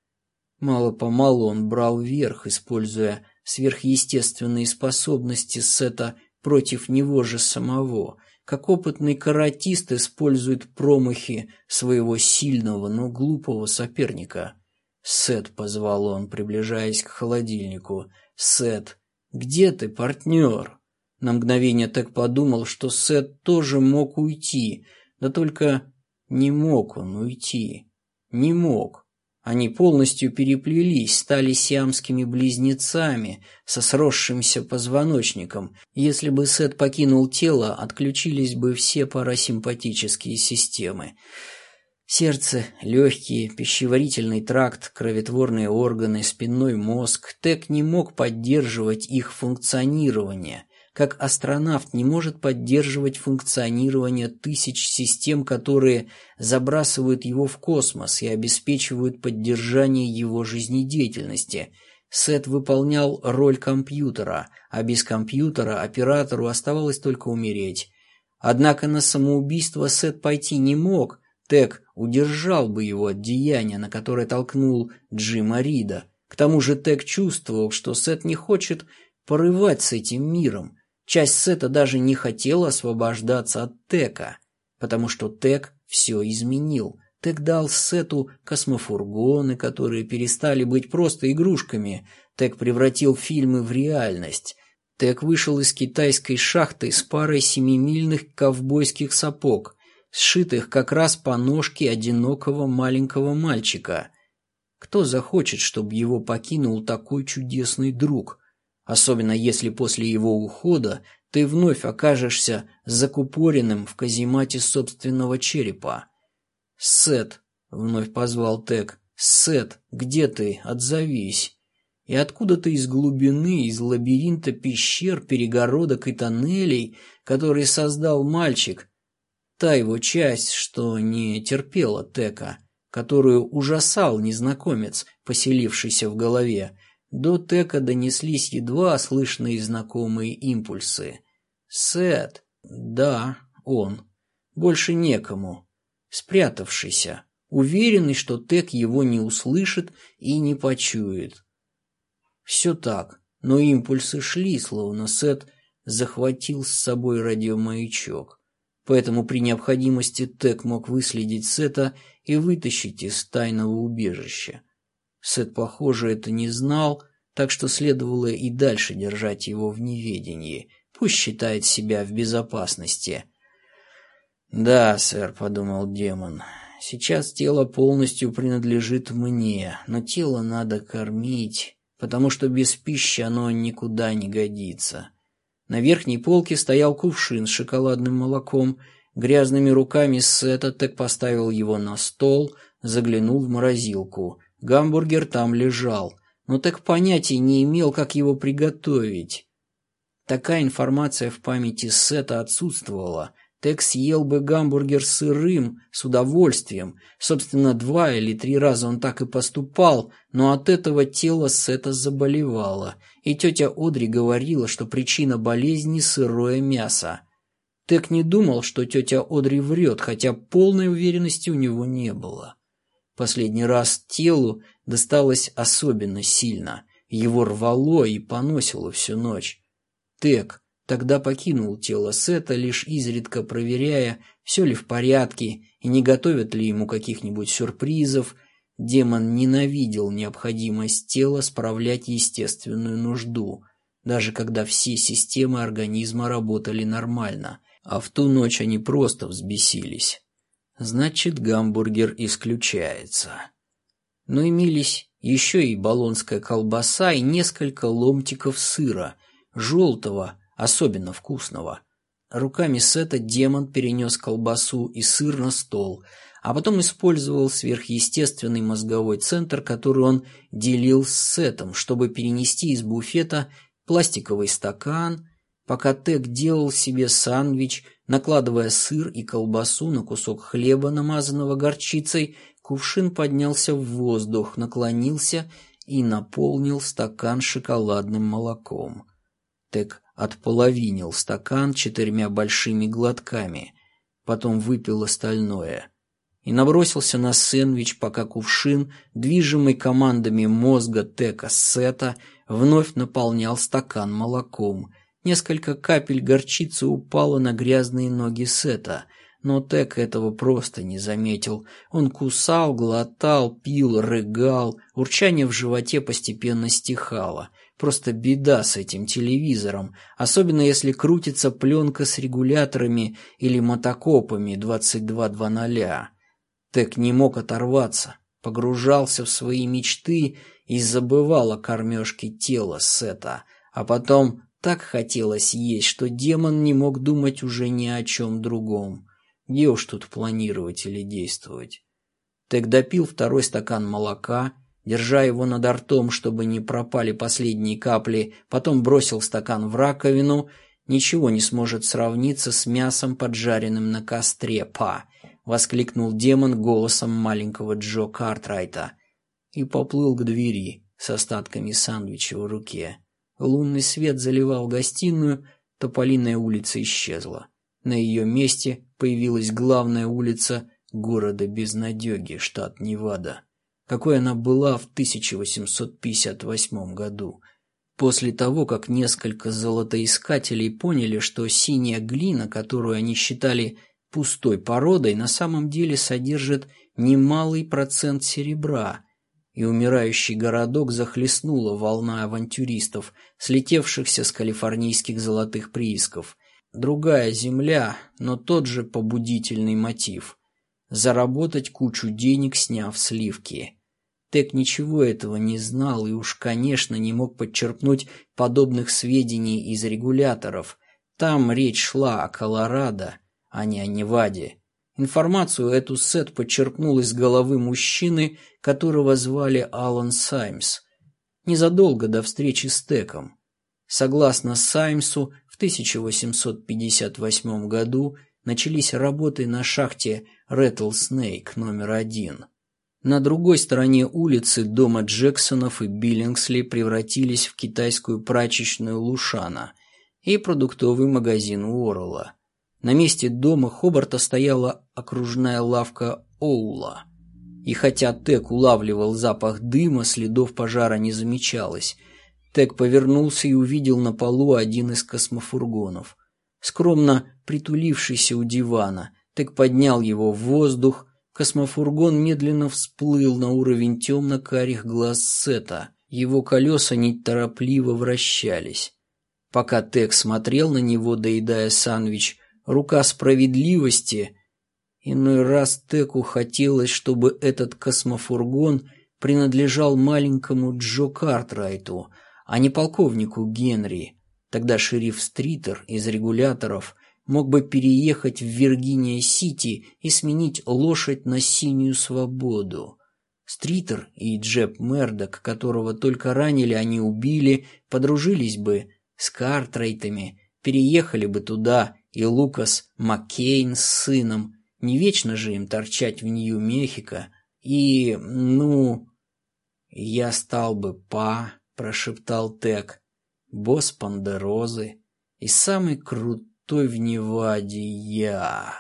Мало-помалу он брал верх, используя сверхъестественные способности Сета против него же самого, как опытный каратист использует промахи своего сильного, но глупого соперника. «Сет», — позвал он, приближаясь к холодильнику. «Сет, где ты, партнер?» На мгновение так подумал, что Сет тоже мог уйти, да только не мог он уйти. Не мог. Они полностью переплелись, стали сиамскими близнецами со сросшимся позвоночником. Если бы Сет покинул тело, отключились бы все парасимпатические системы. Сердце, легкие, пищеварительный тракт, кроветворные органы, спинной мозг. Тек не мог поддерживать их функционирование, как астронавт не может поддерживать функционирование тысяч систем, которые забрасывают его в космос и обеспечивают поддержание его жизнедеятельности. Сет выполнял роль компьютера, а без компьютера оператору оставалось только умереть. Однако на самоубийство Сет пойти не мог – Тек удержал бы его от деяния, на которое толкнул Джима Рида. К тому же Тек чувствовал, что Сет не хочет порывать с этим миром. Часть Сета даже не хотела освобождаться от Тека, потому что Тек все изменил. Тек дал Сету космофургоны, которые перестали быть просто игрушками. Тек превратил фильмы в реальность. Тек вышел из китайской шахты с парой семимильных ковбойских сапог сшитых как раз по ножке одинокого маленького мальчика. Кто захочет, чтобы его покинул такой чудесный друг, особенно если после его ухода ты вновь окажешься закупоренным в каземате собственного черепа? «Сет», — вновь позвал Тек, — «Сет, где ты? Отзовись». И откуда-то из глубины, из лабиринта пещер, перегородок и тоннелей, которые создал мальчик, Та его часть, что не терпела Тека, которую ужасал незнакомец, поселившийся в голове, до Тека донеслись едва слышные знакомые импульсы. «Сет! Да, он. Больше некому. Спрятавшийся, уверенный, что Тек его не услышит и не почует. Все так, но импульсы шли, словно Сет захватил с собой радиомаячок. Поэтому при необходимости Тек мог выследить Сета и вытащить из тайного убежища. Сет, похоже, это не знал, так что следовало и дальше держать его в неведении. Пусть считает себя в безопасности. «Да, сэр», — подумал демон, — «сейчас тело полностью принадлежит мне, но тело надо кормить, потому что без пищи оно никуда не годится. На верхней полке стоял кувшин с шоколадным молоком. Грязными руками Сета Тек поставил его на стол, заглянул в морозилку. Гамбургер там лежал, но Тек понятия не имел, как его приготовить. Такая информация в памяти Сета отсутствовала. Тек съел бы гамбургер сырым, с удовольствием. Собственно, два или три раза он так и поступал, но от этого тело Сета заболевало, и тетя Одри говорила, что причина болезни – сырое мясо. Тек не думал, что тетя Одри врет, хотя полной уверенности у него не было. Последний раз телу досталось особенно сильно. Его рвало и поносило всю ночь. Тек тогда покинул тело Сета, лишь изредка проверяя, все ли в порядке и не готовят ли ему каких-нибудь сюрпризов. Демон ненавидел необходимость тела справлять естественную нужду, даже когда все системы организма работали нормально, а в ту ночь они просто взбесились. Значит, гамбургер исключается. Но имелись еще и болонская колбаса и несколько ломтиков сыра, желтого, особенно вкусного. Руками Сета демон перенес колбасу и сыр на стол, а потом использовал сверхъестественный мозговой центр, который он делил с Сетом, чтобы перенести из буфета пластиковый стакан, пока Тек делал себе сандвич, накладывая сыр и колбасу на кусок хлеба, намазанного горчицей, кувшин поднялся в воздух, наклонился и наполнил стакан шоколадным молоком. Тек отполовинил стакан четырьмя большими глотками, потом выпил остальное и набросился на сэндвич, пока кувшин, движимый командами мозга Тека Сета, вновь наполнял стакан молоком. Несколько капель горчицы упало на грязные ноги Сета, но Тек этого просто не заметил. Он кусал, глотал, пил, рыгал, урчание в животе постепенно стихало — Просто беда с этим телевизором, особенно если крутится пленка с регуляторами или мотокопами 22.00. Тек не мог оторваться, погружался в свои мечты и забывал о кормежке тела Сета, а потом так хотелось есть, что демон не мог думать уже ни о чем другом. Где уж тут планировать или действовать? Тек допил второй стакан молока держа его над ртом, чтобы не пропали последние капли, потом бросил стакан в раковину. Ничего не сможет сравниться с мясом, поджаренным на костре, па! воскликнул демон голосом маленького Джо Картрайта и поплыл к двери с остатками сандвича в руке. Лунный свет заливал гостиную, тополиная улица исчезла. На ее месте появилась главная улица города Безнадеги, штат Невада какой она была в 1858 году. После того, как несколько золотоискателей поняли, что синяя глина, которую они считали пустой породой, на самом деле содержит немалый процент серебра, и умирающий городок захлестнула волна авантюристов, слетевшихся с калифорнийских золотых приисков. Другая земля, но тот же побудительный мотив – заработать кучу денег, сняв сливки. Тек ничего этого не знал и уж, конечно, не мог подчерпнуть подобных сведений из регуляторов. Там речь шла о Колорадо, а не о Неваде. Информацию эту Сет подчерпнул из головы мужчины, которого звали Алан Саймс, незадолго до встречи с Теком. Согласно Саймсу, в 1858 году начались работы на шахте Рэтлснейк номер один. На другой стороне улицы дома Джексонов и Биллингсли превратились в китайскую прачечную Лушана и продуктовый магазин Уоррелла. На месте дома Хобарта стояла окружная лавка Оула. И хотя Тек улавливал запах дыма, следов пожара не замечалось. Тек повернулся и увидел на полу один из космофургонов. Скромно притулившийся у дивана, Тек поднял его в воздух. Космофургон медленно всплыл на уровень темно-карих глаз Сета. Его колеса неторопливо вращались. Пока Тек смотрел на него, доедая сандвич, рука справедливости... Иной раз Теку хотелось, чтобы этот космофургон принадлежал маленькому Джо Картрайту, а не полковнику Генри. Тогда шериф Стритер из регуляторов мог бы переехать в Виргиния-Сити и сменить лошадь на синюю свободу. Стритер и Джеб Мердок, которого только ранили, они убили, подружились бы с Картрейтами, переехали бы туда, и Лукас Маккейн с сыном. Не вечно же им торчать в Нью-Мехико. И, ну... «Я стал бы па», — прошептал Тек, — «босс Пандерозы и самый крутой в Неваде я».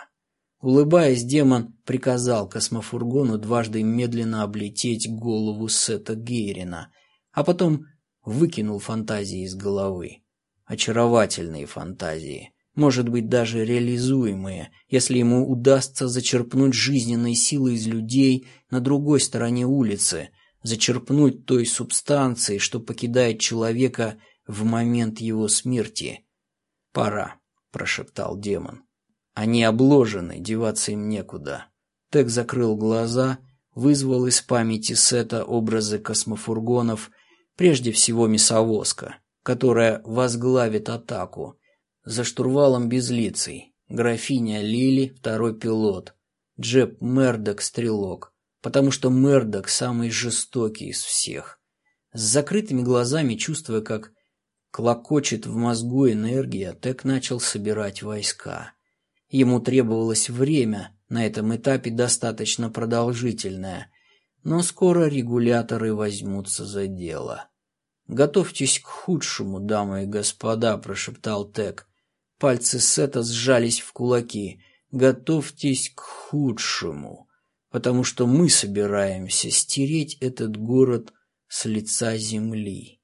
Улыбаясь, демон приказал космофургону дважды медленно облететь голову Сета Гейрина, а потом выкинул фантазии из головы. Очаровательные фантазии, может быть даже реализуемые, если ему удастся зачерпнуть жизненной силы из людей на другой стороне улицы, зачерпнуть той субстанции, что покидает человека в момент его смерти. «Пора», – прошептал демон. Они обложены, деваться им некуда. Тек закрыл глаза, вызвал из памяти Сета образы космофургонов, прежде всего мясовозка, которая возглавит атаку. За штурвалом безлицей. Графиня Лили, второй пилот. Джеб Мердок, стрелок. Потому что Мердок самый жестокий из всех. С закрытыми глазами, чувствуя, как клокочет в мозгу энергия, Тек начал собирать войска. Ему требовалось время, на этом этапе достаточно продолжительное, но скоро регуляторы возьмутся за дело. «Готовьтесь к худшему, дамы и господа», – прошептал Тек. Пальцы Сета сжались в кулаки. «Готовьтесь к худшему, потому что мы собираемся стереть этот город с лица земли».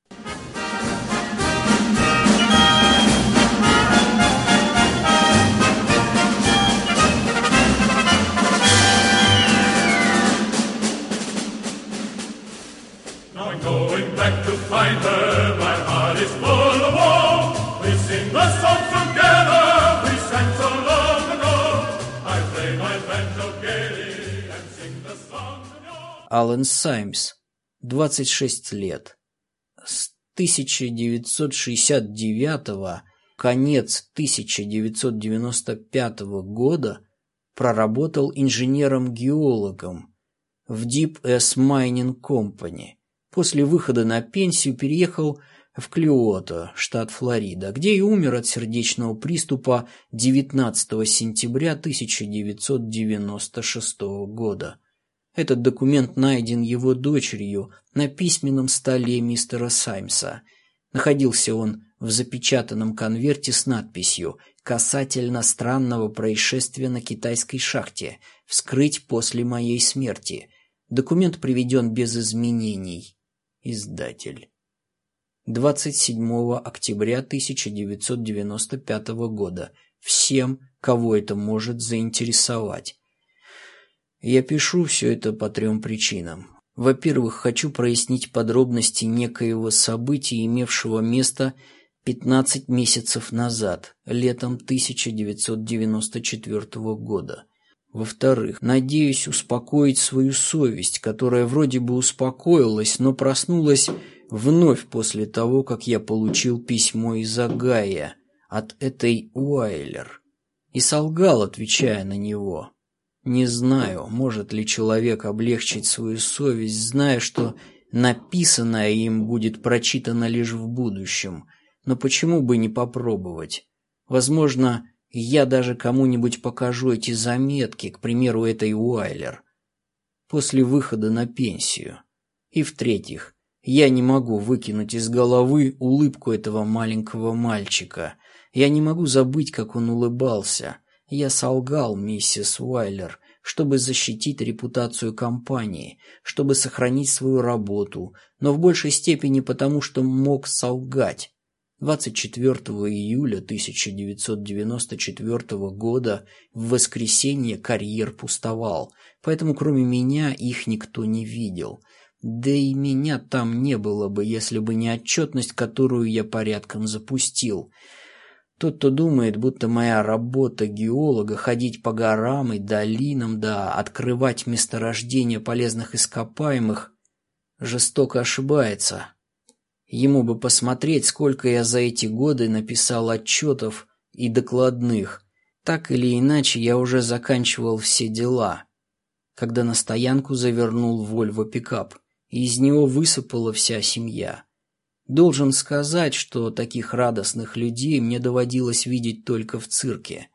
Алан Саймс, 26 лет. С 1969 конец 1995 года проработал инженером-геологом в Deep S Mining Company. После выхода на пенсию переехал в Клиото, штат Флорида, где и умер от сердечного приступа 19 сентября 1996 года. Этот документ найден его дочерью на письменном столе мистера Саймса. Находился он в запечатанном конверте с надписью «Касательно странного происшествия на китайской шахте. Вскрыть после моей смерти». Документ приведен без изменений. Издатель. 27 октября 1995 года. Всем, кого это может заинтересовать. Я пишу все это по трем причинам. Во-первых, хочу прояснить подробности некоего события, имевшего место 15 месяцев назад, летом 1994 года. Во-вторых, надеюсь успокоить свою совесть, которая вроде бы успокоилась, но проснулась вновь после того, как я получил письмо из Агая от этой Уайлер и солгал, отвечая на него. Не знаю, может ли человек облегчить свою совесть, зная, что написанное им будет прочитано лишь в будущем, но почему бы не попробовать? Возможно, я даже кому-нибудь покажу эти заметки, к примеру, этой Уайлер, после выхода на пенсию. И в-третьих, я не могу выкинуть из головы улыбку этого маленького мальчика. Я не могу забыть, как он улыбался – я солгал, миссис Уайлер, чтобы защитить репутацию компании, чтобы сохранить свою работу, но в большей степени потому, что мог солгать. 24 июля 1994 года в воскресенье карьер пустовал, поэтому кроме меня их никто не видел. Да и меня там не было бы, если бы не отчетность, которую я порядком запустил – тот, кто думает, будто моя работа геолога – ходить по горам и долинам, да открывать месторождения полезных ископаемых, жестоко ошибается. Ему бы посмотреть, сколько я за эти годы написал отчетов и докладных. Так или иначе, я уже заканчивал все дела. Когда на стоянку завернул Вольво пикап, и из него высыпала вся семья. Должен сказать, что таких радостных людей мне доводилось видеть только в цирке.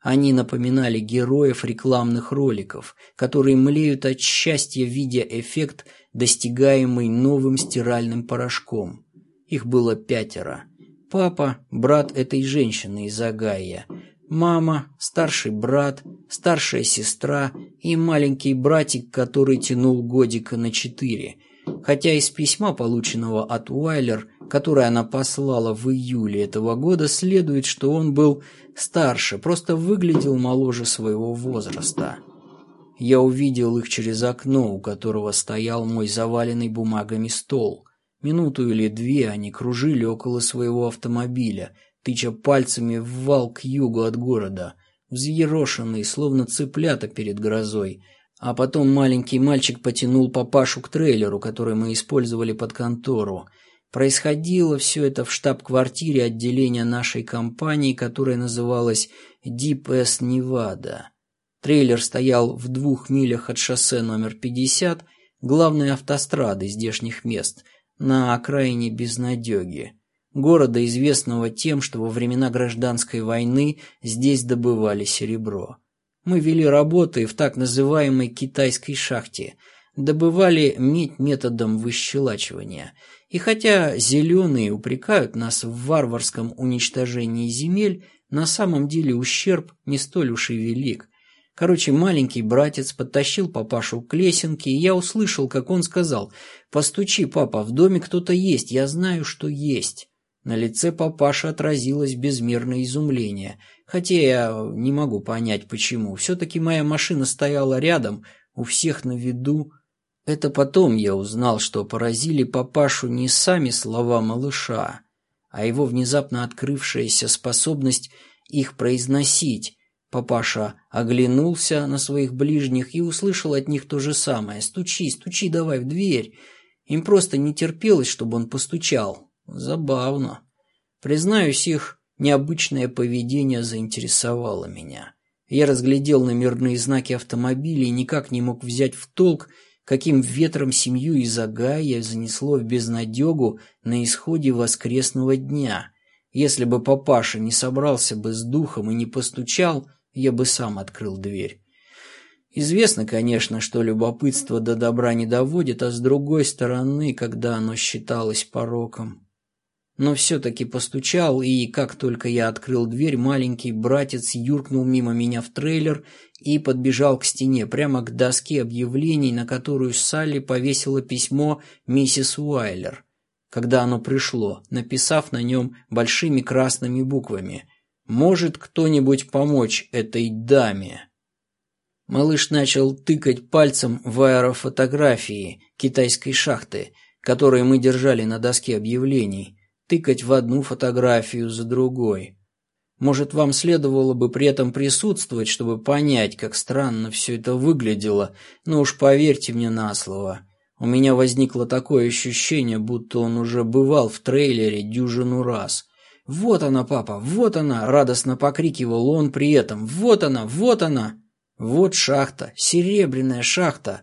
Они напоминали героев рекламных роликов, которые млеют от счастья, видя эффект, достигаемый новым стиральным порошком. Их было пятеро. Папа, брат этой женщины из Агая, мама, старший брат, старшая сестра и маленький братик, который тянул годика на четыре – хотя из письма, полученного от Уайлер, которое она послала в июле этого года, следует, что он был старше, просто выглядел моложе своего возраста. Я увидел их через окно, у которого стоял мой заваленный бумагами стол. Минуту или две они кружили около своего автомобиля, тыча пальцами в вал к югу от города, взъерошенные, словно цыплята перед грозой, а потом маленький мальчик потянул папашу к трейлеру, который мы использовали под контору. Происходило все это в штаб-квартире отделения нашей компании, которая называлась Deep S Nevada. Трейлер стоял в двух милях от шоссе номер 50, главной автострады здешних мест, на окраине Безнадеги. Города, известного тем, что во времена гражданской войны здесь добывали серебро. Мы вели работы в так называемой китайской шахте, добывали медь методом выщелачивания. И хотя зеленые упрекают нас в варварском уничтожении земель, на самом деле ущерб не столь уж и велик. Короче, маленький братец подтащил папашу к лесенке, и я услышал, как он сказал «Постучи, папа, в доме кто-то есть, я знаю, что есть». На лице папаши отразилось безмерное изумление – Хотя я не могу понять, почему. Все-таки моя машина стояла рядом, у всех на виду. Это потом я узнал, что поразили папашу не сами слова малыша, а его внезапно открывшаяся способность их произносить. Папаша оглянулся на своих ближних и услышал от них то же самое. «Стучи, стучи давай в дверь». Им просто не терпелось, чтобы он постучал. Забавно. Признаюсь, их Необычное поведение заинтересовало меня. Я разглядел номерные знаки автомобиля и никак не мог взять в толк, каким ветром семью из Агая занесло в безнадегу на исходе воскресного дня. Если бы папаша не собрался бы с духом и не постучал, я бы сам открыл дверь. Известно, конечно, что любопытство до добра не доводит, а с другой стороны, когда оно считалось пороком но все-таки постучал, и как только я открыл дверь, маленький братец юркнул мимо меня в трейлер и подбежал к стене, прямо к доске объявлений, на которую Салли повесила письмо миссис Уайлер, когда оно пришло, написав на нем большими красными буквами «Может кто-нибудь помочь этой даме?» Малыш начал тыкать пальцем в аэрофотографии китайской шахты, которые мы держали на доске объявлений, тыкать в одну фотографию за другой. Может, вам следовало бы при этом присутствовать, чтобы понять, как странно все это выглядело, но уж поверьте мне на слово. У меня возникло такое ощущение, будто он уже бывал в трейлере дюжину раз. «Вот она, папа, вот она!» – радостно покрикивал он при этом. «Вот она, вот она!» «Вот шахта, серебряная шахта!»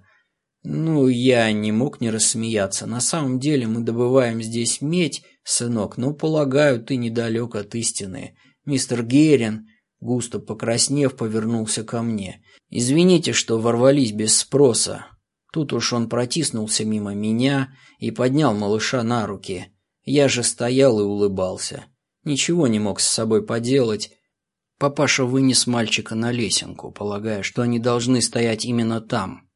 Ну, я не мог не рассмеяться. На самом деле мы добываем здесь медь, сынок, но, полагаю, ты недалек от истины. Мистер Герин, густо покраснев, повернулся ко мне. Извините, что ворвались без спроса. Тут уж он протиснулся мимо меня и поднял малыша на руки. Я же стоял и улыбался. Ничего не мог с собой поделать. Папаша вынес мальчика на лесенку, полагая, что они должны стоять именно там,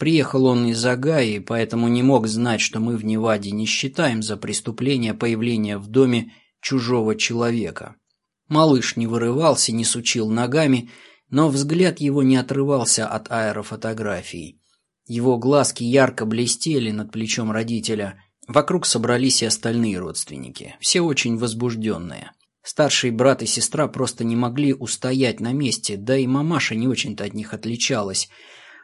Приехал он из Агаи, поэтому не мог знать, что мы в Неваде не считаем за преступление появления в доме чужого человека. Малыш не вырывался, не сучил ногами, но взгляд его не отрывался от аэрофотографии. Его глазки ярко блестели над плечом родителя. Вокруг собрались и остальные родственники, все очень возбужденные. Старший брат и сестра просто не могли устоять на месте, да и мамаша не очень-то от них отличалась –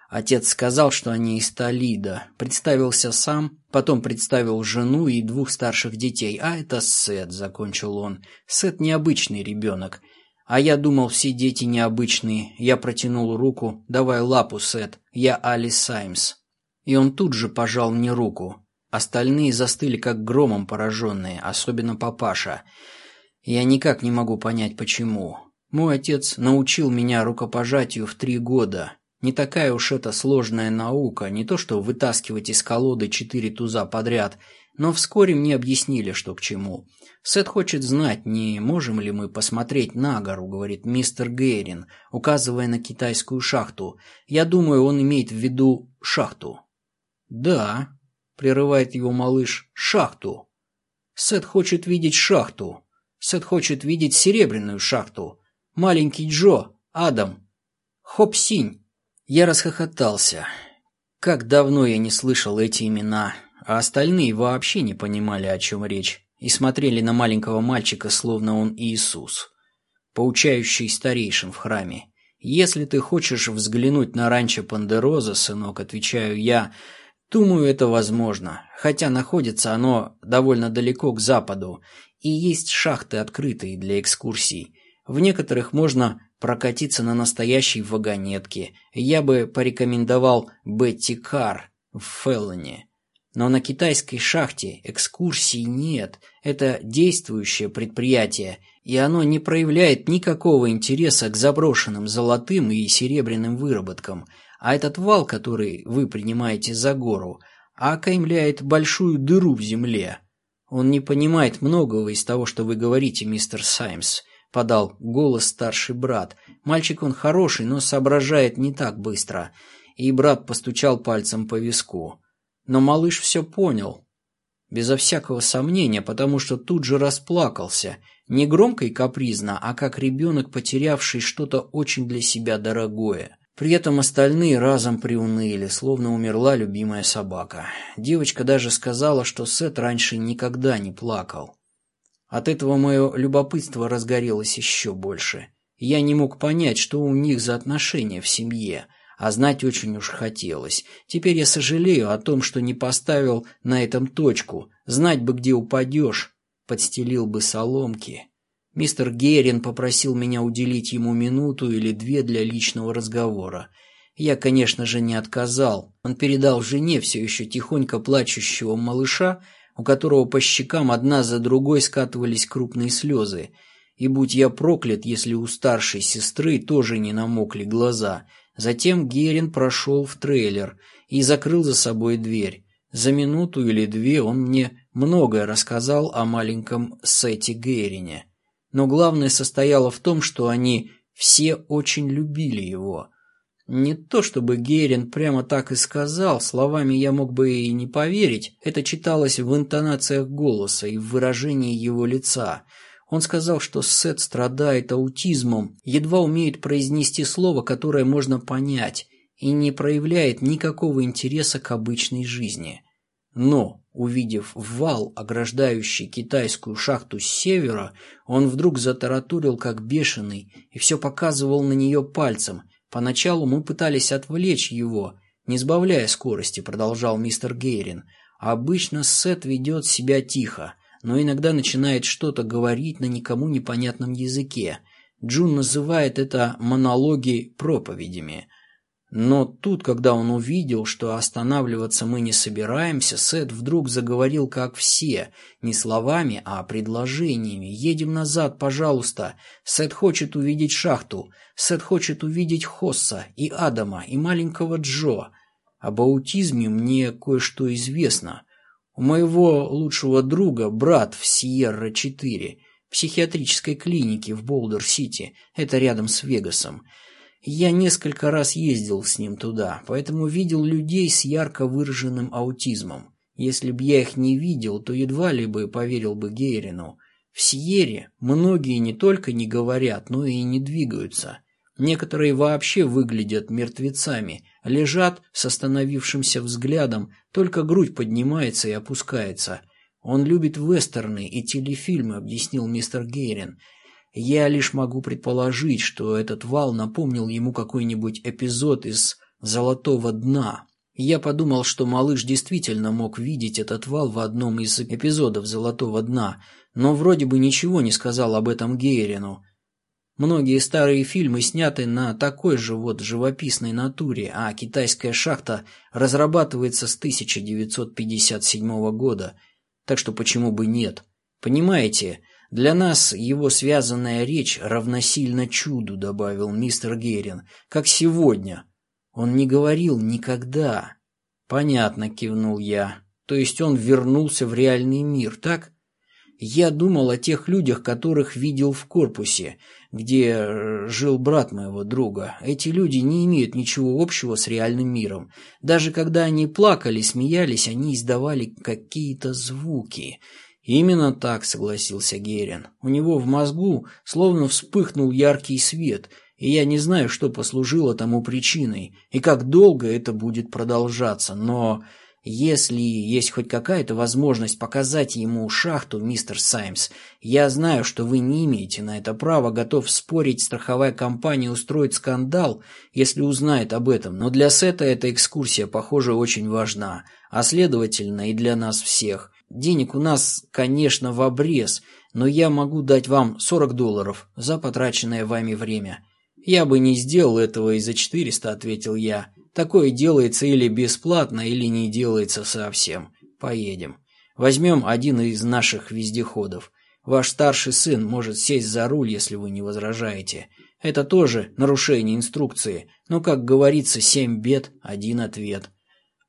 Отец сказал, что они из Толида. Представился сам, потом представил жену и двух старших детей. А это Сет, закончил он. Сет необычный ребенок. А я думал, все дети необычные. Я протянул руку. Давай лапу, Сет. Я Али Саймс. И он тут же пожал мне руку. Остальные застыли как громом пораженные, особенно папаша. Я никак не могу понять, почему. Мой отец научил меня рукопожатию в три года. Не такая уж это сложная наука, не то что вытаскивать из колоды четыре туза подряд, но вскоре мне объяснили, что к чему. Сет хочет знать, не можем ли мы посмотреть на гору, говорит мистер Гейрин, указывая на китайскую шахту. Я думаю, он имеет в виду шахту. Да, прерывает его малыш, шахту. Сет хочет видеть шахту. Сет хочет видеть серебряную шахту. Маленький Джо, Адам, Хоп-Синь. Я расхохотался. Как давно я не слышал эти имена, а остальные вообще не понимали, о чем речь и смотрели на маленького мальчика, словно он Иисус, поучающий старейшин в храме. «Если ты хочешь взглянуть на ранчо Пандероза, сынок», — отвечаю я, — «думаю, это возможно, хотя находится оно довольно далеко к западу, и есть шахты, открытые для экскурсий. В некоторых можно прокатиться на настоящей вагонетке. Я бы порекомендовал Бетти Кар в Феллоне. Но на китайской шахте экскурсий нет. Это действующее предприятие, и оно не проявляет никакого интереса к заброшенным золотым и серебряным выработкам. А этот вал, который вы принимаете за гору, окаймляет большую дыру в земле. Он не понимает многого из того, что вы говорите, мистер Саймс, подал голос старший брат. Мальчик он хороший, но соображает не так быстро. И брат постучал пальцем по виску. Но малыш все понял, безо всякого сомнения, потому что тут же расплакался, не громко и капризно, а как ребенок, потерявший что-то очень для себя дорогое. При этом остальные разом приуныли, словно умерла любимая собака. Девочка даже сказала, что Сет раньше никогда не плакал. От этого мое любопытство разгорелось еще больше. Я не мог понять, что у них за отношения в семье – а знать очень уж хотелось. Теперь я сожалею о том, что не поставил на этом точку. Знать бы, где упадешь, подстелил бы соломки. Мистер Герин попросил меня уделить ему минуту или две для личного разговора. Я, конечно же, не отказал. Он передал жене все еще тихонько плачущего малыша, у которого по щекам одна за другой скатывались крупные слезы. И будь я проклят, если у старшей сестры тоже не намокли глаза – Затем Герин прошел в трейлер и закрыл за собой дверь. За минуту или две он мне многое рассказал о маленьком Сете Герине. Но главное состояло в том, что они все очень любили его. Не то чтобы Герин прямо так и сказал, словами я мог бы и не поверить, это читалось в интонациях голоса и в выражении его лица – он сказал, что Сет страдает аутизмом, едва умеет произнести слово, которое можно понять, и не проявляет никакого интереса к обычной жизни. Но, увидев вал, ограждающий китайскую шахту с севера, он вдруг затараторил как бешеный и все показывал на нее пальцем. Поначалу мы пытались отвлечь его, не сбавляя скорости, продолжал мистер Гейрин. обычно Сет ведет себя тихо – но иногда начинает что-то говорить на никому непонятном языке. Джун называет это монологи проповедями. Но тут, когда он увидел, что останавливаться мы не собираемся, Сет вдруг заговорил как все, не словами, а предложениями. «Едем назад, пожалуйста. Сет хочет увидеть шахту. Сет хочет увидеть Хосса и Адама, и маленького Джо. Об аутизме мне кое-что известно. У моего лучшего друга брат в Сьерра-4, психиатрической клинике в Болдер-Сити, это рядом с Вегасом. Я несколько раз ездил с ним туда, поэтому видел людей с ярко выраженным аутизмом. Если б я их не видел, то едва ли бы поверил бы Гейрину. В Сьерре многие не только не говорят, но и не двигаются. Некоторые вообще выглядят мертвецами, лежат с остановившимся взглядом, только грудь поднимается и опускается. Он любит вестерны и телефильмы, объяснил мистер Гейрин. Я лишь могу предположить, что этот вал напомнил ему какой-нибудь эпизод из золотого дна. Я подумал, что малыш действительно мог видеть этот вал в одном из эпизодов «Золотого дна», но вроде бы ничего не сказал об этом Гейрину. Многие старые фильмы сняты на такой же вот живописной натуре, а китайская шахта разрабатывается с 1957 года, так что почему бы нет? Понимаете, для нас его связанная речь равносильно чуду, добавил мистер Герин, как сегодня. Он не говорил никогда. Понятно, кивнул я. То есть он вернулся в реальный мир, так? Я думал о тех людях, которых видел в корпусе, где э, жил брат моего друга. Эти люди не имеют ничего общего с реальным миром. Даже когда они плакали, смеялись, они издавали какие-то звуки. Именно так согласился Герин. У него в мозгу словно вспыхнул яркий свет, и я не знаю, что послужило тому причиной, и как долго это будет продолжаться, но... Если есть хоть какая-то возможность показать ему шахту, мистер Саймс, я знаю, что вы не имеете на это права, готов спорить, страховая компания устроит скандал, если узнает об этом, но для Сета эта экскурсия, похоже, очень важна, а следовательно и для нас всех. Денег у нас, конечно, в обрез, но я могу дать вам 40 долларов за потраченное вами время. Я бы не сделал этого и за 400, ответил я. Такое делается или бесплатно, или не делается совсем. Поедем. Возьмем один из наших вездеходов. Ваш старший сын может сесть за руль, если вы не возражаете. Это тоже нарушение инструкции, но, как говорится, семь бед, один ответ.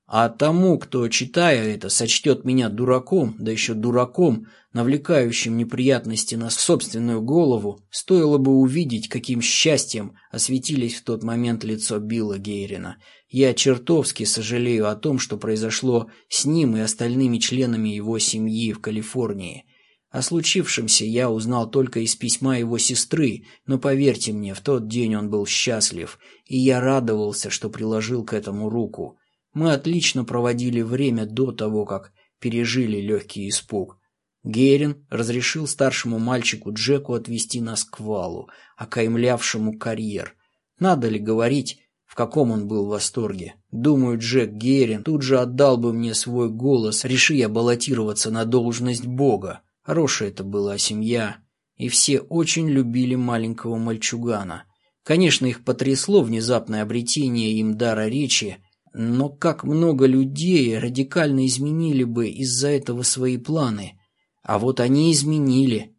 А тому, кто, читая это, сочтет меня дураком, да еще дураком, навлекающим неприятности на собственную голову, стоило бы увидеть, каким счастьем осветились в тот момент лицо Билла Гейрина. Я чертовски сожалею о том, что произошло с ним и остальными членами его семьи в Калифорнии. О случившемся я узнал только из письма его сестры, но поверьте мне, в тот день он был счастлив, и я радовался, что приложил к этому руку. Мы отлично проводили время до того, как пережили легкий испуг. Герин разрешил старшему мальчику Джеку отвезти нас к валу, окаймлявшему карьер. Надо ли говорить, в каком он был в восторге? Думаю, Джек Герин тут же отдал бы мне свой голос, реши я баллотироваться на должность бога. Хорошая это была семья, и все очень любили маленького мальчугана. Конечно, их потрясло внезапное обретение им дара речи, но как много людей радикально изменили бы из-за этого свои планы. А вот они изменили.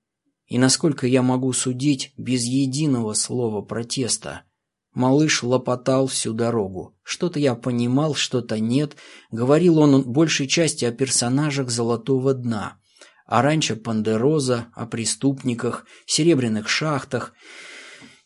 И насколько я могу судить, без единого слова протеста. Малыш лопотал всю дорогу. Что-то я понимал, что-то нет. Говорил он большей части о персонажах «Золотого дна». О ранчо Пандероза, о преступниках, серебряных шахтах –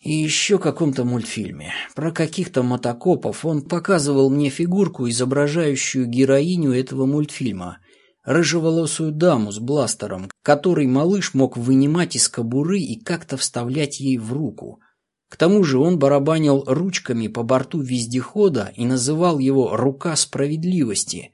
и еще каком-то мультфильме. Про каких-то мотокопов он показывал мне фигурку, изображающую героиню этого мультфильма. Рыжеволосую даму с бластером, который малыш мог вынимать из кобуры и как-то вставлять ей в руку. К тому же он барабанил ручками по борту вездехода и называл его «рука справедливости».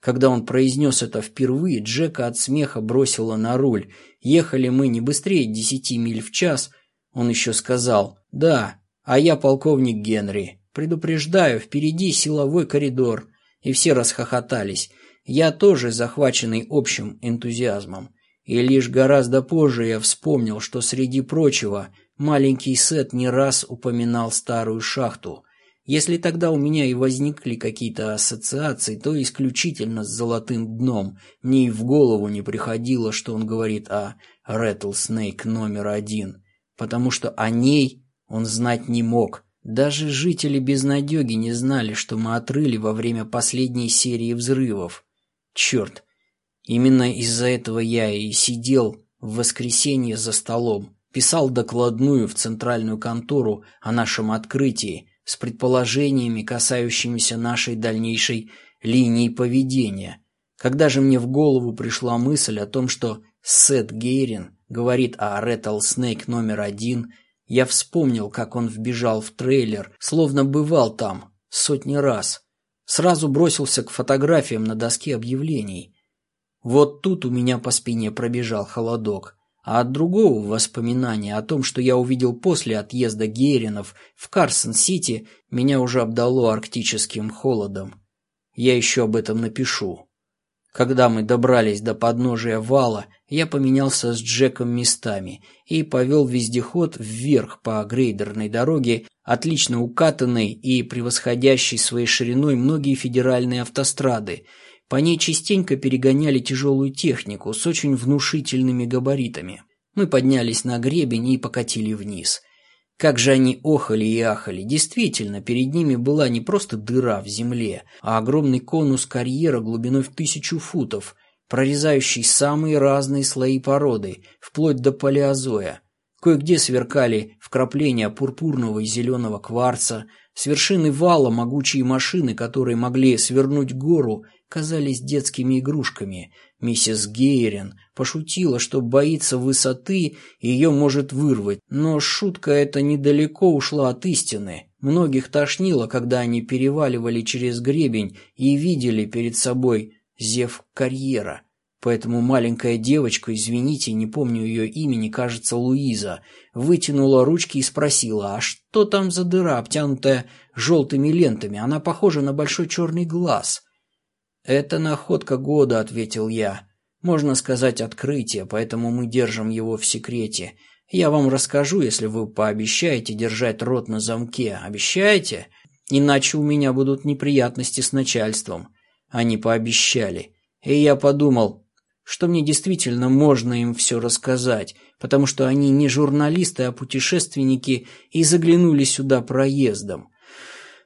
Когда он произнес это впервые, Джека от смеха бросила на руль. Ехали мы не быстрее десяти миль в час – он еще сказал «Да, а я полковник Генри. Предупреждаю, впереди силовой коридор». И все расхохотались. Я тоже захваченный общим энтузиазмом. И лишь гораздо позже я вспомнил, что среди прочего маленький Сет не раз упоминал старую шахту. Если тогда у меня и возникли какие-то ассоциации, то исключительно с золотым дном. Мне и в голову не приходило, что он говорит о «Рэтлснейк номер один» потому что о ней он знать не мог. Даже жители Безнадеги не знали, что мы отрыли во время последней серии взрывов. Черт, именно из-за этого я и сидел в воскресенье за столом, писал докладную в центральную контору о нашем открытии с предположениями, касающимися нашей дальнейшей линии поведения. Когда же мне в голову пришла мысль о том, что Сет Гейрин говорит о Rattlesnake номер один, я вспомнил, как он вбежал в трейлер, словно бывал там сотни раз. Сразу бросился к фотографиям на доске объявлений. Вот тут у меня по спине пробежал холодок. а от другого воспоминания о том, что я увидел после отъезда Геринов в Карсон-Сити, меня уже обдало арктическим холодом. Я еще об этом напишу. Когда мы добрались до подножия вала, я поменялся с Джеком местами и повел вездеход вверх по грейдерной дороге, отлично укатанной и превосходящей своей шириной многие федеральные автострады, по ней частенько перегоняли тяжелую технику с очень внушительными габаритами. Мы поднялись на гребень и покатили вниз. Как же они охали и ахали. Действительно, перед ними была не просто дыра в земле, а огромный конус карьера глубиной в тысячу футов, прорезающий самые разные слои породы, вплоть до палеозоя. Кое-где сверкали вкрапления пурпурного и зеленого кварца, с вершины вала могучие машины, которые могли свернуть гору казались детскими игрушками. Миссис Гейрен пошутила, что боится высоты и ее может вырвать, но шутка эта недалеко ушла от истины. Многих тошнило, когда они переваливали через гребень и видели перед собой зев карьера. Поэтому маленькая девочка, извините, не помню ее имени, кажется, Луиза, вытянула ручки и спросила, а что там за дыра, обтянутая желтыми лентами? Она похожа на большой черный глаз. «Это находка года», — ответил я. «Можно сказать, открытие, поэтому мы держим его в секрете. Я вам расскажу, если вы пообещаете держать рот на замке. Обещаете? Иначе у меня будут неприятности с начальством». Они пообещали. И я подумал, что мне действительно можно им все рассказать, потому что они не журналисты, а путешественники и заглянули сюда проездом.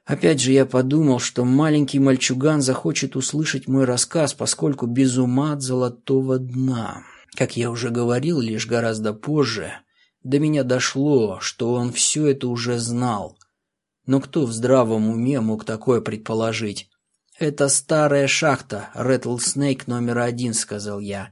Опять же я подумал, что маленький мальчуган захочет услышать мой рассказ, поскольку без ума от золотого дна. Как я уже говорил, лишь гораздо позже до меня дошло, что он все это уже знал. Но кто в здравом уме мог такое предположить? «Это старая шахта, Рэтлснейк номер один», — сказал я.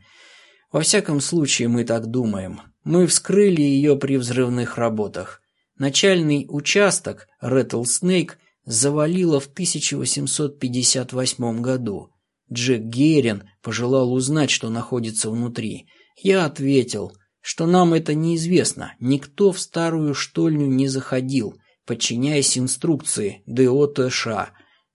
«Во всяком случае, мы так думаем. Мы вскрыли ее при взрывных работах. Начальный участок, Рэтлснейк, завалило в 1858 году. Джек Герин пожелал узнать, что находится внутри. Я ответил, что нам это неизвестно. Никто в старую штольню не заходил, подчиняясь инструкции ДОТШ.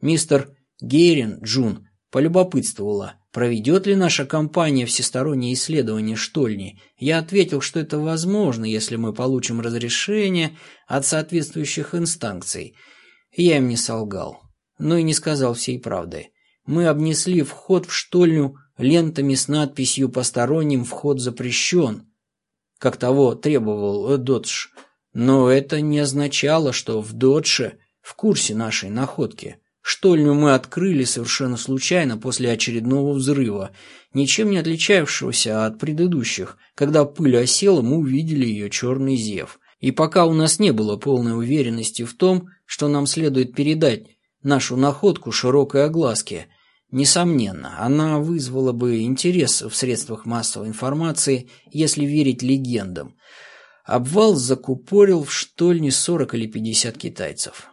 Мистер Герин Джун полюбопытствовала, проведет ли наша компания всестороннее исследование штольни. Я ответил, что это возможно, если мы получим разрешение от соответствующих инстанций – я им не солгал, но и не сказал всей правды. Мы обнесли вход в штольню лентами с надписью «Посторонним вход запрещен», как того требовал Додж. Но это не означало, что в Додже в курсе нашей находки. Штольню мы открыли совершенно случайно после очередного взрыва, ничем не отличавшегося от предыдущих. Когда пыль осела, мы увидели ее черный зев. И пока у нас не было полной уверенности в том, что нам следует передать нашу находку широкой огласке, несомненно, она вызвала бы интерес в средствах массовой информации, если верить легендам. Обвал закупорил в штольне 40 или 50 китайцев.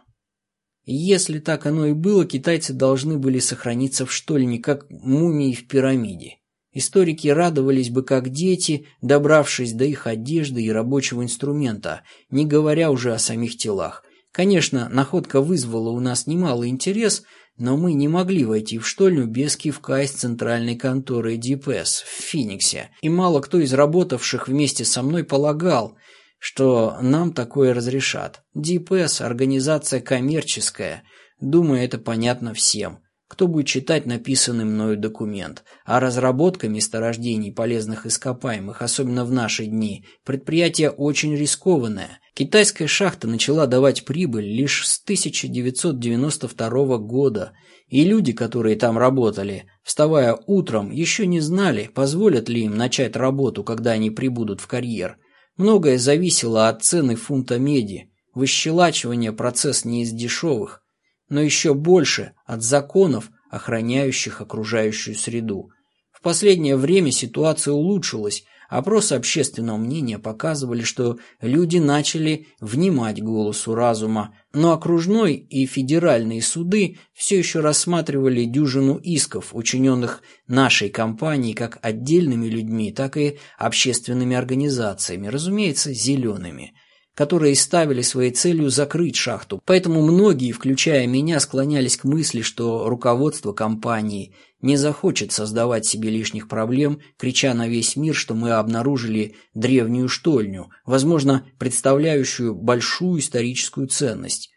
Если так оно и было, китайцы должны были сохраниться в штольне, как мумии в пирамиде. Историки радовались бы как дети, добравшись до их одежды и рабочего инструмента, не говоря уже о самих телах. Конечно, находка вызвала у нас немалый интерес, но мы не могли войти в штольню без кивка из центральной конторы ДПС в Фениксе, и мало кто из работавших вместе со мной полагал, что нам такое разрешат. ДПС – организация коммерческая, думаю, это понятно всем – кто будет читать написанный мною документ? А разработка месторождений полезных ископаемых, особенно в наши дни, предприятие очень рискованное. Китайская шахта начала давать прибыль лишь с 1992 года, и люди, которые там работали, вставая утром, еще не знали, позволят ли им начать работу, когда они прибудут в карьер. Многое зависело от цены фунта меди. Выщелачивание – процесс не из дешевых – но еще больше от законов, охраняющих окружающую среду. В последнее время ситуация улучшилась, Опросы общественного мнения показывали, что люди начали внимать голосу разума, но окружной и федеральные суды все еще рассматривали дюжину исков, учиненных нашей компанией как отдельными людьми, так и общественными организациями, разумеется, зелеными – которые ставили своей целью закрыть шахту. Поэтому многие, включая меня, склонялись к мысли, что руководство компании не захочет создавать себе лишних проблем, крича на весь мир, что мы обнаружили древнюю штольню, возможно, представляющую большую историческую ценность.